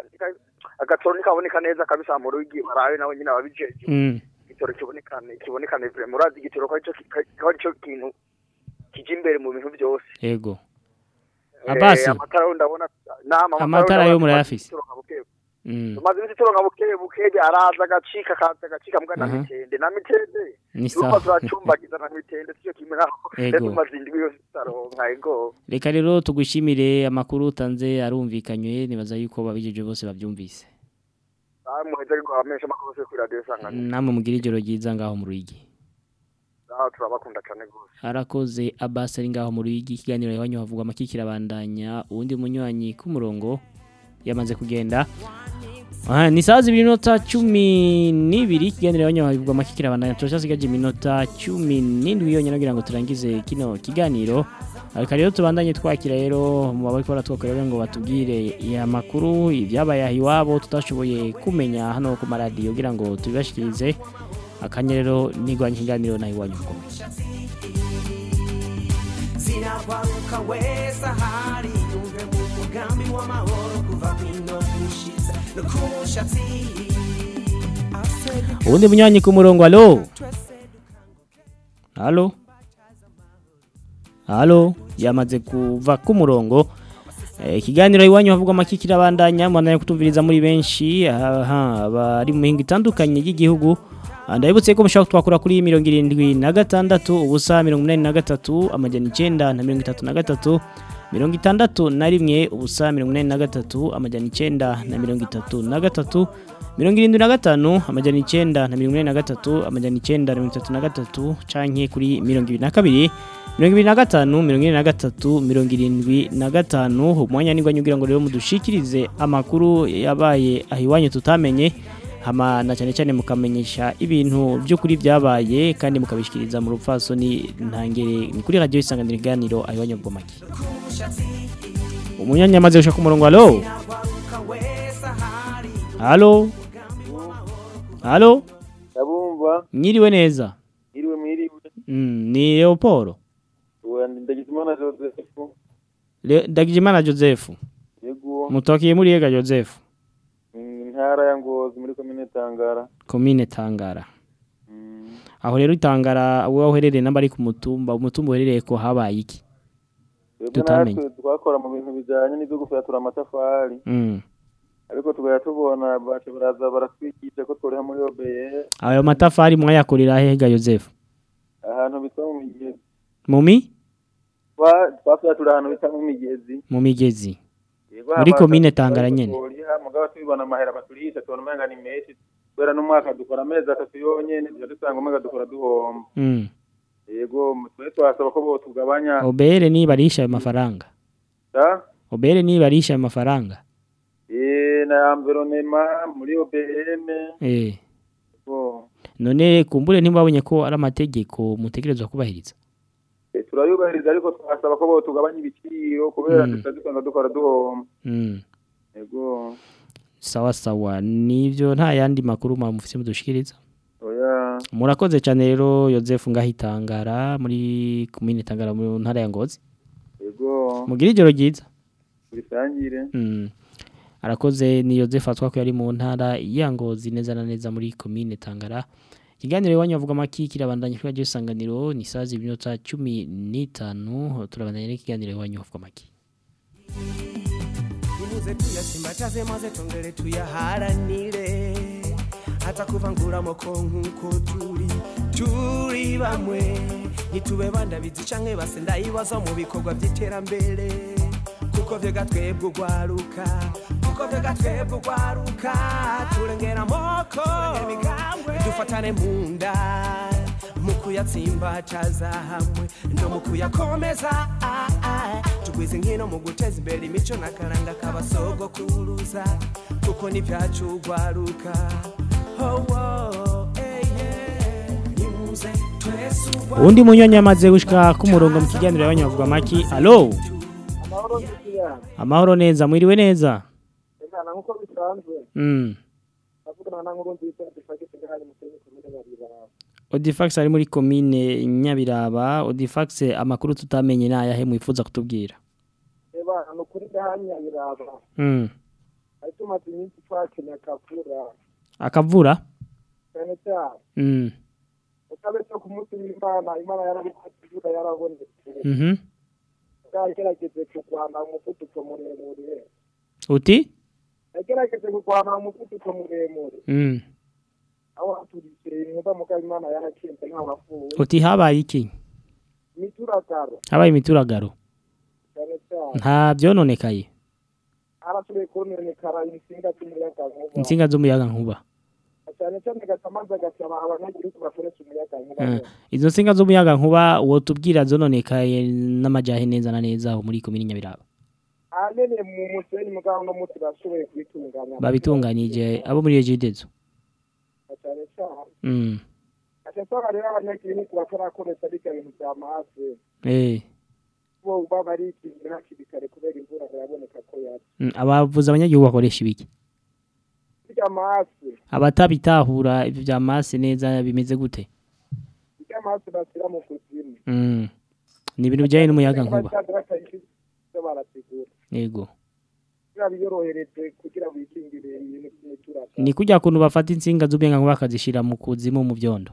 agatoro nikaboneka neza kabisa mu rugi barabe nabo nyine ababijejwe Mm. Igitoro kibonekane kibonekane vrema urazi igitoro ko arico kintu kija imbere mu bintu vyose Ego. Eh, Abasi. amatara yo ndabona nama Amatara yo murayafise. tumaze iminsi turonka buke buke araza agacika akaza agacika mbwa na mitende na mitende sawa. turacumbagiza na mitende tucyo kimeraho Ego. rero tumaze indwi yose tutaronka ego Reka rero tugushimire amakuru utanze arumvikanywe nibaza yuko babijeje bose bavyumvise. Muheza ariko abamenyesha amakuru yose kuri radiyo sanganya Namwe mugira ijoro ryiza ngaho mu Ruyigi. aho turabakunda cyane rwose. Arakoze Abbas ari ngaho mu Ruyigi ikiganiro yawanyu havugwa amakikira bandanya uwundi munywanyi ku murongo yamaze kugenda. Ah, ni saa zibiri minota cumi n'ibiri. Ikiganiro y'abanyamahirwe amakikira abandanya turashasigaje iminota cumi n'indwi yonyine kugira ngo turangize kino kiganiro. Reka rero tubandanye twakira rero mu bariko baratwakora ngo batubwire amakuru ibyabaye aha iwabo tutashoboye kumenya hano ku maradiyo kugira ngo tubibashikirize. Akanya rero nigwanya ikiganiro naho iwanyu mukomeye zinabaruka wese ahari yumve mu mugambi w'amahoro kuva bino gushiza no ku mushatsi ubundi munywanyi ku murongo alo alo alo yamaze kuva ku murongo. Eh, ikiganiro iwanyu havugwa amakikira abandanya mwana kutumviriza muri benshi. Bari mu mihingo itandukanye y'igihugu. Ah, ndabibutse ko mushaka twakura kuri mirongo irindwi na gatandatu ubusa mirongo inani na gatatu amajana icyenda na mirongo itatu na gatatu mirongo itandatu na rimwe ubusa mirongo inani na gatatu amajana icyenda na mirongo itatu na gatatu mirongo irindwi na gatanu amajana icyenda na mirongo inani na gatatu amajana icyenda na mirongo itatu na gatatu canke kuri mirongo ibiri na kabiri. Mirongo ibiri na gatanu mirongo ine na gatatu mirongo irindwi na gatanu. Umwanya nigwanye kugira ngo rero mudushikirize amakuru yabaye aho iwanyu tutamenye hama na cyane cyane mukamenyesha ibintu by'ukuri byabaye kandi mukabishikiriza mu rupfasoni ntangere ni kuri radio isanganiro iganiro aho iwanyu bwomaki umunyanya amaze gushaka umurongo alo alo alo ndabumva. Mwiriwe neza? Iriwe mwiriwe. Mm, ni Leopold uwa ndagizimana joseph Ndagijimana Joseph yego. Mutokiye muri yega Joseph Mm, intara ya ngozi muri komine tangara. Komine Tangara. Aho rero itangara wowe uherereye n'abari ku mutumba umutumba uherereye ko habaye iki? Tutamenye twakora mu bintu bijyanye n'ibyo gufyatura amatafari. Mm. ariko tugahita tubona baca baraza baratwigisha ko tworiha muri obeye ayo matafari mwayakorera hehe Joseph ahantu bitwa mu migezi. Mumi Twa- twafyatura ahantu bita mu migezi. Mu migezi. Muri komine Tangara baturiha, mugabo tubibona amahera baturisha tubona umenga ni menshi kubera n'umwaka dukora amezi atatu yonyene tuja dusanga umenga dukora duhomba. Mm. yego twe twasaba ko botugabanya. Obere niba arisha ayo mafaranga. Obere niba arisha ayo mafaranga. Eh, na environnement muri OBM eh. Bo. None kumbure ntibabonye ko ari amategeko mutegerezwa kubahiriza. eh, turayubahiriza ariko twasaba ko botugabanya ibiciro kubera Mm. tuza dusanga dukora duhomba. Mm. yego. Sawa sawa. Nivyo nta yandi makuru mwamufise mudushikiriza oya. Murakoze cyane rero Joseph ngahitangara muri komine Tangara mu ntara ya Ngozi. Yego. Mugira ijoro ryiza. Bisangire mm. arakoze ni Joseph atwa ko yari mu ntara ya Ngozi neza na neza muri komine Tangara. Ikiganiro iwanyu bavuga amaki kirabandanya kuri radio isanganiro ni saa z'iminota cumi n'itanu. Turabandanya n'ikiganiro iwanyu bavuga amaki nimuze tuyasimbataze maze tongere tuyaharanire. Hata kuvanguramo moko nk'uko turi turi bamwe. Ntitube bandabizi canke base ndayibaza mu bikorwa by'iterambere. Kuko vyega twebwe urwaruka vyega twebwe urwaruka turengera amoko dufatane mu nda mu kuyatsimbataza hamwe no mu kuyakomeza tugwize nkino mu guteza imbere imico n'akaranga k'abasogokuruza kuko n'ibyacu urwaruka oh, oh, eh, uwundi munyonyi amaze gushika ku murongo mu kiganiro bavuga amaki alo amahoro neza mwiriwe neza? Bisanzwe ndavugana na nkuru nziza dufagise ngahanyu mu kindi komine nyabiraba Odifax ari muri komine Nyabiraba Odifax amakuru tutamenye nayahe mwifuza kutubwira reba ni ukuri ngahanyu nyabiraba mm. ari tumaze iminsi twakeneye akavura. Akavura? Cyane cyane mm. utabetse ku munsi w'imana imana yarabikoze imvura yarabonetse mhm. Yagerageze kurwana umuvuduko muremure uti? Yagerageze kurwana umuvuduko muremure aho haturitse inkuba mugabo imana yarakinze ntawe wapfuye uti habaye iki imituragaro habaye imituragaro nta byononekaye harashoboye kononekara insinga z'umuyagankuba insinga z'umuyaga nkuba cyane cyane gatamaze agasaba abanyagihugu bakoresha umuyagankuba uh, izo nsinga z'umuyaga nkuba wotubwira zononekaye n'amajahe neza na neza muri komine Nyabiraba ahanini mu musenyi mugabo no munsi bashoboye kubitunganya. Babitunganije abo muri Ejidezo cyane cyane. Mm. Saba rero abanyagihugu batarakoresha bijya bintu bya mase eh. Bo baba ari ikintu hakiri kare kubera imvura biraboneka ko yatse. Mm, abavuza abanyagihugu bakoresha ibiki? Bijya mase abatabitahura ibyo bya mase neza bimeze gute? Bijya mase bashyira mu kuzimu. Mm. Ni ibintu bijyanye n'umuyaga nkuba. Barategura yego. Bikingire ibintu ni kujya kuntu bafata insinga z'ubwenga nkuba bakazishira mu kuzimu mu byondo.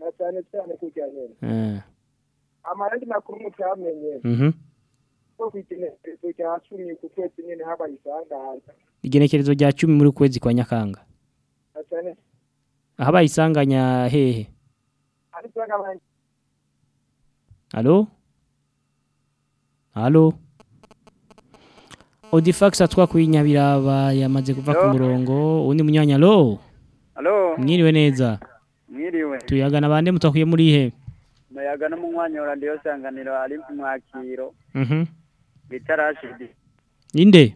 Na cyane cyane kujya nyine eh. Amarandi makuru mutamenye mhm. Ko kw'igenekerezo rya cumi ku kwezi nyine habaye isanganya igenekerezo rya 10 muri kwezi kwa nyakanga. Na cyane. Ahabaye isanganya hehe? Halo? Halo? Odifax atwa kuyinyabiraba yamaze kuva ku murongo. Undi munyanya lo Halo, mwiriwe neza? Mwiriwe. tuyagana bande mutakuye muri he? Muyaga no munywanyi wa radio sanganiro ari mu mwakiro. Mhm. Bita Rashidi. Inde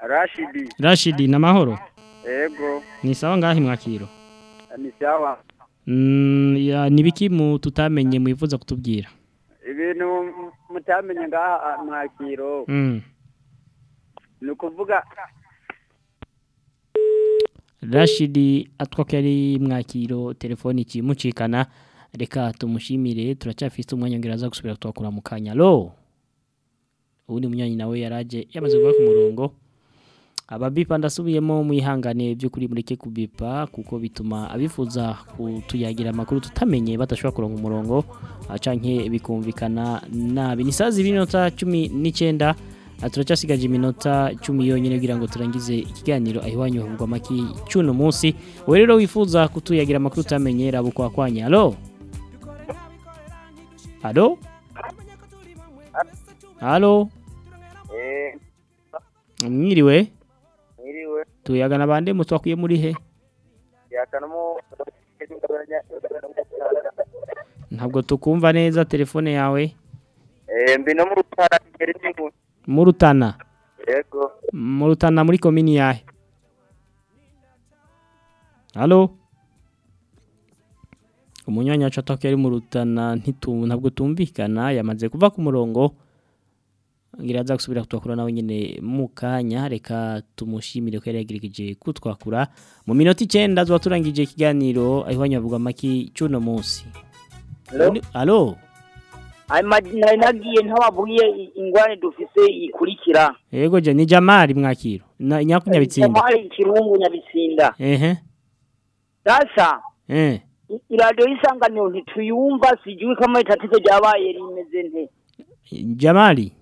Rashidi. Rashidi na mahoro? Ego, ni sawa ngahi mwakiro? Ni sawa. Mm ya nibiki mu tutamenye mwifuza kutubwira? Ibintu mutamenye ngaha mwakiro. Ni ukuvuga Rashidi atwa ko yari mwakiro telefone ikimucikana reka tumushimire turacyafite umwanya aza gusubira twakura mu kanya. Lo! Ubundi munyanyi nawe yaraje yamaze kuva ku murongo. Ababipa ndasubiyemo mwihangane by'ukuri mureke kubipa kuko bituma abifuza kutuyagira amakuru tutamenye badashobora kuronka umurongo. Ah, canke bikumvikana nabi. Ni saa zibiri n'iminota cumi n'icyenda turacyasigaje iminota cumi yonyine kugira ngo turangize ikiganiro aho iwanyu havugwa amaki cy'uno munsi. Wowe rero wifuza kutuyagira amakuru utamenye raba ukwa kwanya halo? Halo? Halo? Eh, mwiriwe? Mwiriwe. tuyagana bande mutwakwiye muri he? Ntabwo tukumva neza telefone yawe. Eh, mbi no mu rutara ngeri n'ingu. Mu rutana Yego. mu rutana muri komini yahe halo? Umunyanya wacu ataka yari mu rutana ntitu ntabwo tumvikana yamaze kuva ku murongo. Ngira aza gusubira kutwakura nawe nyine mu kanya. Reka tumushimire ko yari yagirigije kutwakura. Mu minota icyenda tuba turangije ikiganiro aho havugwa amaki cy'uno munsi. Halo? Nari nagiye ntabavuye ingwane dufise ikurikira. Yego je ni jamari mwakiro. Na nyakunyabitsinda Jamali ikirungu nyabitsinda ehe. Sasa eh. iradiyo y'isanganiro ntituyumva sijui kama itatizo ryabaye rimeze nte. Jamari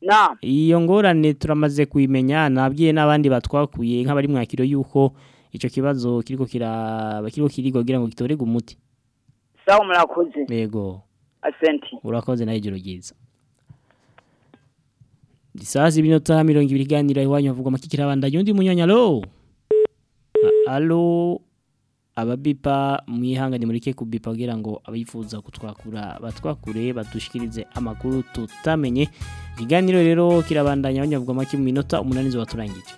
na. Iyo ngorane turamaze kuyimenya nabwiye n'abandi batwakuye nk'abari mwakiro yuko icyo kibazo kiriko kiraba kiriko kirigo kugira ngo gitorege umuti. Sawa murakoze. Yego. Urakoze nawe ijoro ryiza. Isazi iminota mirongo ibiri iganira iwanyu havugwa amakikira abandanya undi munyanya alo alo ababipa mwihangane mureke kubipa kugira ngo abifuza kutwakura batwakure badushikirize amakuru tutamenye. Ikiganiro rero kirabandanya abanyavugwa make mu minota umunani zo baturangije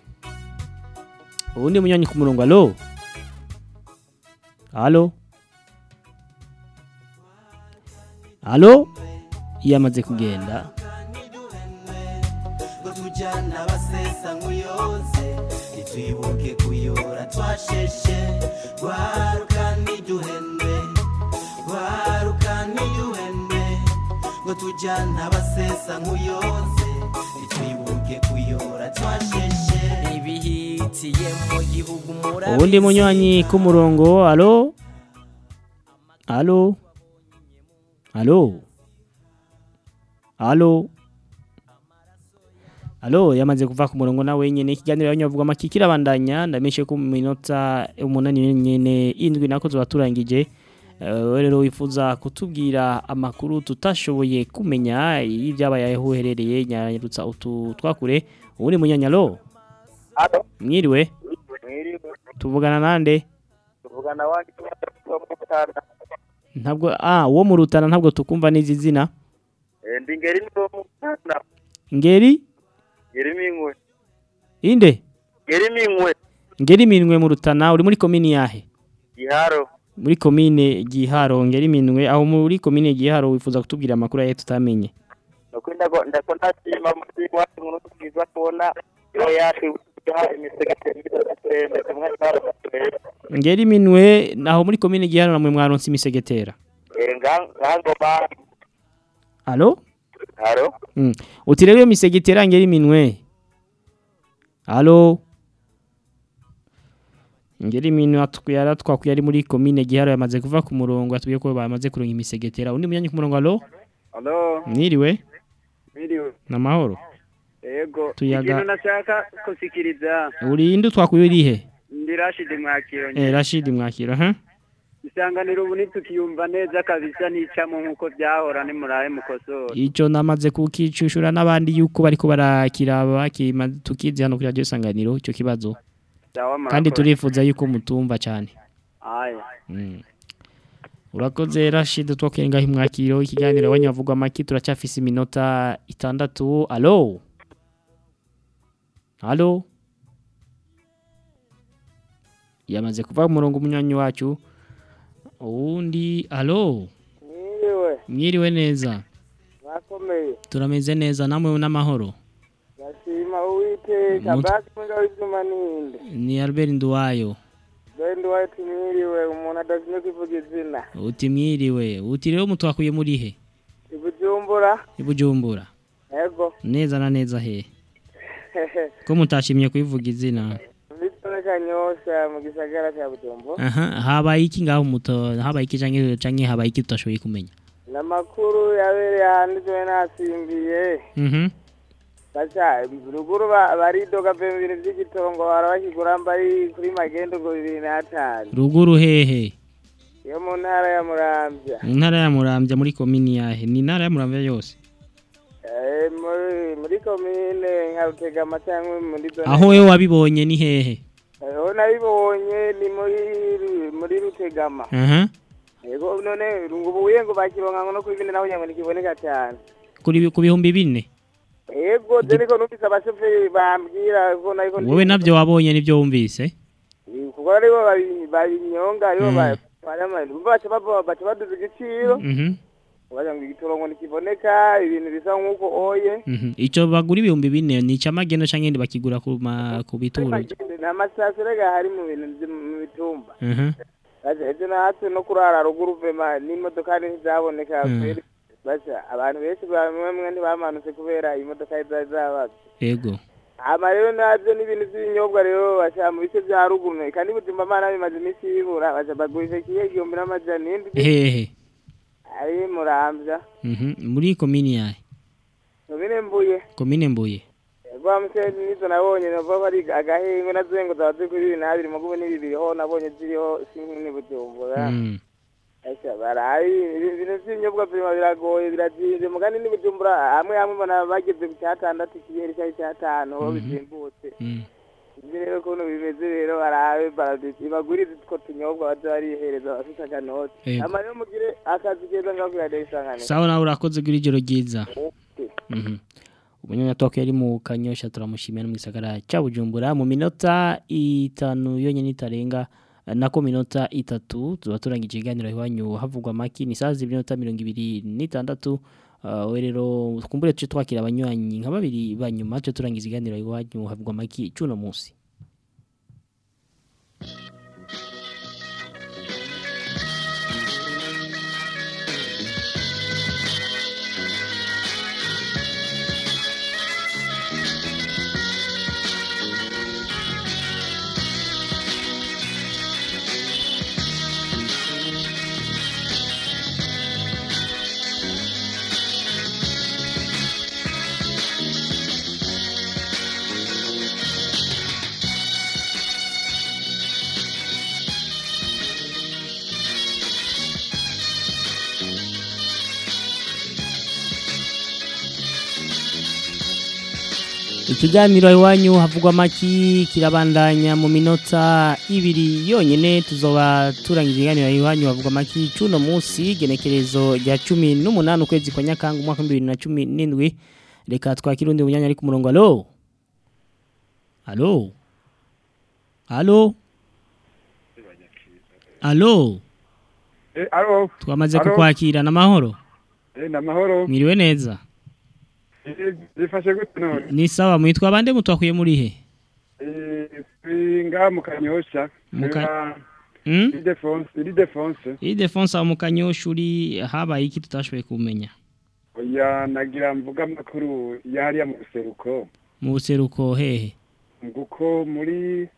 ubundi munyanya ku murongo alo. Alo. Alo? Yamaze kugenda. Ngo tujyana abasesa nk'uyoze ntitwibuke kuyora twasheshe ngo kuyora ibihitiye mu gihugu murabizi ubundi munywanyi alo? Alo? Alo? Alo? Alo yamaze kuva ku murongo nawe nyene. Ikiganiro y'abanyavugwa makikira bandanya ndameshe ku minota umunani nyene indwi nako tuba turangije Eh, rero wifuza kutubwira amakuru tutashoboye kumenya y'ibyabaye aho uherereye nyarutsa utu twakure. Ubundi munyanyalo Alo. mwiriwe? Mwiriwe. tuvugana nande? Tuvugana wandi wa mutana. Ntabwo ah uwo mu rutana ntabwo tukumva neza izina Eh, ndi ngeri ni wo mutana. ngeri Yeriminkwe. inde Yeriminkwe. ngeri minwe mu rutana uri muri komini yahe Giharo. muri komine giharo ngeri minwe aho muri komine giharo wifuza kutubwira amakuru yawe tutamenye Nakunda ko ndakunda shima muri wacu nkuru twiza kubona yo yacu ngeri minwe aho muri komine giharo namwe mwaronse imisegetera Eh. Allo Haro. Mm. Uti rero misegetera ngeri minwe. Allo. Ngeri minwe atwara twakuye ari muri commune giharo yamaze kuva ku murongo atuye ko bamaze kuronka imisegetera. Undi munyanyi ku murongo allo? Halo, Niriwe miliyo. namahoro. Ego. Tuyaga- Ikintu nashaka kusikiriza. Uri inde twakuye urihe? Ndi Rashid Mwakiro. Eh Rashid Mwakiro ha? Isanganiro ubu ntitukiyumva neza kabisa n'icamo nk'uko byahora nimuraye mukosora. Ico namaze kukicushura n'abandi yuko bariko barakira bakima tukizi hano kuri radio sanganiro ico kibazo. Kandi turifuza yuko mutumva cyane. Aya. Mm. Urakoze Rashid twakuye ngaho imwakiro ikiganiro abanyavugwa maki turacyafise iminota itandatu. Allo? Allo? Yamaze kuva mu murongo umunywanyi wacu. Uwundi allo? Mwiriwe, Mwiriwe neza. mwakomeye. Turameze neza namwe n'amahoro. Ndashima Uwiteka, basi mwinga w'ivyuma ninde. Ni Albert Nduwayo. Bendi wacu mwiriwe, umuntu adazimye kwivuga izina. Uti mwiriwe. Uti rero mutwakuye muri he? I Bujumbura, Ibujumbura. ego. Neza na neza he. Ko mutashimye kubivuga izina. Kanyosha mu gisagara ca Bujumbura. Aha, habaye iki ngaho muto, habaye iki canke canke habaye iki tutashoboye kumenya. N'amakuru yabereye ahantu jewe nasimbiye. Mhm. Baca ruguru ba- baridoga pe mu bintu vy'igitongo barabakigura mbari kuri magendo ngo bibiri n'atanu. Ruguru hehe? Yo mu ntara ya Muramvya. Mu ntara ya Muramvya muri komini yahe? Ni ntara ya Muramvya yose. Eh, muri komine nka Rutegama cyangwa muri Aho wewe wabibonye ni hehe? aho nabibonye ni muri Rutegama yego none ngubuye ngo bakironka ngo no kuri bine naho nyangwe nikiboneka cyane ku bihumbi bine. yego je niko numvise abashoferi bambwira ko nariko Wowe navyo wabonye nivyo wumvise? kuko ari bo babi- babinyonga ari bo baca baduza igiciro Mhm. bagira ngo igitoro ngo ntikiboneka ibintu bisa nk'uko oye. Ico bagura ibihumbi bine ni camageno canke ndi bakigura ku bituro. nta masitasiyo rega hari mu bintu mu. Baca ejo natwe no kurara ruguru vema n'imodoka ntizaboneka baca abantu benshi bamwe ntibamanutse kubera imodoka zari zabaze Ego. hama rero navyo n'ibintu vy'ibinyobwa rero baca mu bice vya ruguru kandi buzima mana bimaze iminsi bibura bagurisha ikiye igihumbi n'amajana indwi Hehe. Ari muramvya Mhm. Muri komini yahe? nobine mbuye Komine Mbuye. rwa museni nizo nabonye ko ari agahengo nazengo zaba ziri kuri bibiri n'abiri mugubu ni bibiri ho nabonye ziriho sinkini bujumbura Mm. Barayi ibintu by'ibinyobwa birimo biragoye birazinze mugani ni bujumbura hamwe hamwe mbona bageze ku cyatandatu ikigeri cyari cyatanu ho Mhm. bizimbutse Mm. Ibyo rero ukuntu bimeze rero barabe baradisi bagurire utwo tunyobwa baze barihereza abafite akanoti Yego. ama rero mugire akazi keza ngaho kuri radiyo isanganiro Sawa nawe urakoze kuri ijoro ryiza. Okay. Mhm. Umunyanyatoke yari mu kanyosha turamushimira mu gisagara cya Bujumbura mu minota itanu yonyine itarenga nako minota itatu tuba turangije ikiganiro iwanyu havugwa maki ni saa zibiri minota mirongo ibiri n'itandatu uh, we rero kumbure tuce twakira abanywanyi nka babiri banyuma tuce turangiza ikiganiro iwanyu havugwa maki cuno munsi ikiganiro iwanyu havugwa maki kirabandanya mu minota ibiri yonyine tuzoba turangije ikiganiro iwanyu havugwa maki cuno munsi genekerezo rya cumi n'umunani ukwezi kwa nyakanga umwaka w'ibihumbi bibiri na cumi n'indwi. Reka twakire undi munyanya ari ku murongo. Alo? Allo Allo Allo Eh, alo. Twamaze kukwakira namahoro Eh, namahoro. Mwiriwe neza Zifashe gute none? Ni sawa mwitwa bande mutwakuye muri he Eh, turi ngaha mu Kanyosha. Mu? Iri defense, iri defense. Iyi defense wa mukanyushuri habaye iki tutashoboye kumenya Oya nagira mvuga amakuru yariya mu buseruko. mu buseruko hehe Nguko muri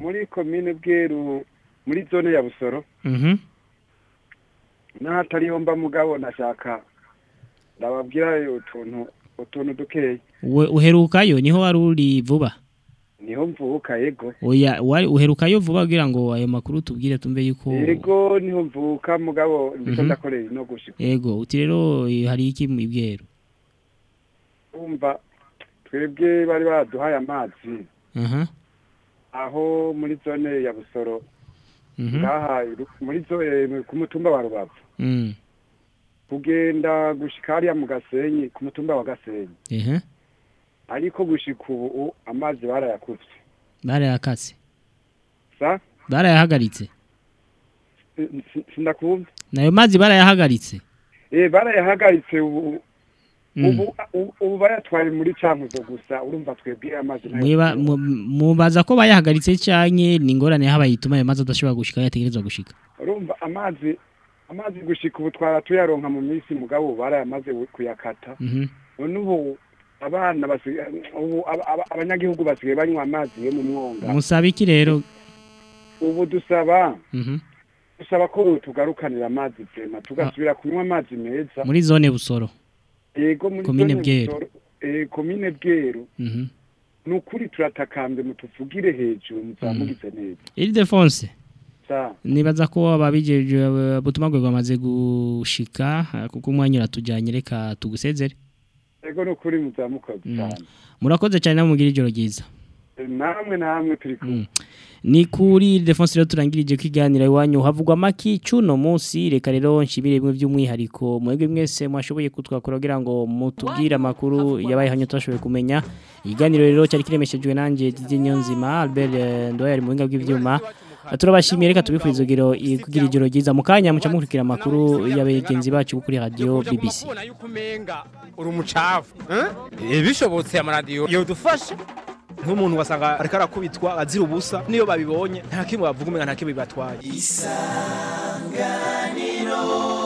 muri komine Bweru muri zone ya Busoro. Mhm N'ahatariho mba mugabo nashaka ndababwira utuntu utuntu dukeya. Uherukayo ni ho wari uri vuba Niho mvuka yego. oya wari uherukayo vuba kugira ngo ayo makuru tubwire tumbe yuko Yego ni ho mvuka mugabo ndiko Mhm. ndakorera no gushika. Ego uti rero hari iki mu ibwero Umva twebwe bari baduhaye amazi aho muri zone ya Busoro Mhm. muri zone ku mutumba wa Rubavu Mm. Kugenda gushika hariya mu Gasenyi ku mutumba wa Gasenyi. Ariko gushika ubu amazi barayakuvye barayakase sa? Barayahagaritse. Si- si- sindakumva. Nayo mazi barayahagaritse. Eh barayahagaritse ubu Mm. ubu ubu- bayatwaye muri cankuzo gusa urumva twebwe amazi mubaza ko bayahagaritse canke ni ingorane habaye ituma ayo mazi adashobora gushika yategerezwa gushika. Urumva amazi amazi gushika ubu twara tuyaronka mu minsi mugabo barayamaze kuyakata. Mhm. none ubu abana ubu aba- aba- abanyagihugu basigaye banywa amazi yo mu mwonga. Musaba iki rero. Ubu dusaba Mhm. dusaba ko tugarukanira amazi vema tugasubira kunywa amazi meza. Muri zone busoro. Yego muri zone. Busoro, eh, komine bweru. Mhm. ni ukuri turatakambye mutuvugire hejuru muzamugize neza. Iri defense sa nibaza ko ababijeje eh, butumwa bwe bamaze gushika kuko umwanya uratujanye reka tugusezere. Yego ni ukuri muzamukoze cyane. Murakoze cyane namugira ijoro ryiza. Namwe namwe turi kumwe. Ni kuri defense rero turangirije kwiganira iwanyu havugwa maki cuno munsi. Reka rero nshimire bimwe by'umwihariko mwebwe mwese mwashoboye kutwakora kugira ngo mutubwire amakuru yabaye hanyu tutashoboye kumenya. Iganiro rero cyari kiremeshejwe nanjye Didier Nyonzima Albert Ndoya ari mu bw'ivyuma. Turabashimiye reka tubifurize kugira ijoro ryiza. Mu kanya muca mukurikira amakuru y'abagenzi bacu kuri radio BBC uri umucafu eh? bishobotse amaradiyo. Yodufasha nk'umuntu wasanga ariko arakubitwa azira ubusa niyo babibonye nta kimwe bavuga umenga nta kimwe bibatwaye. Isanganiro.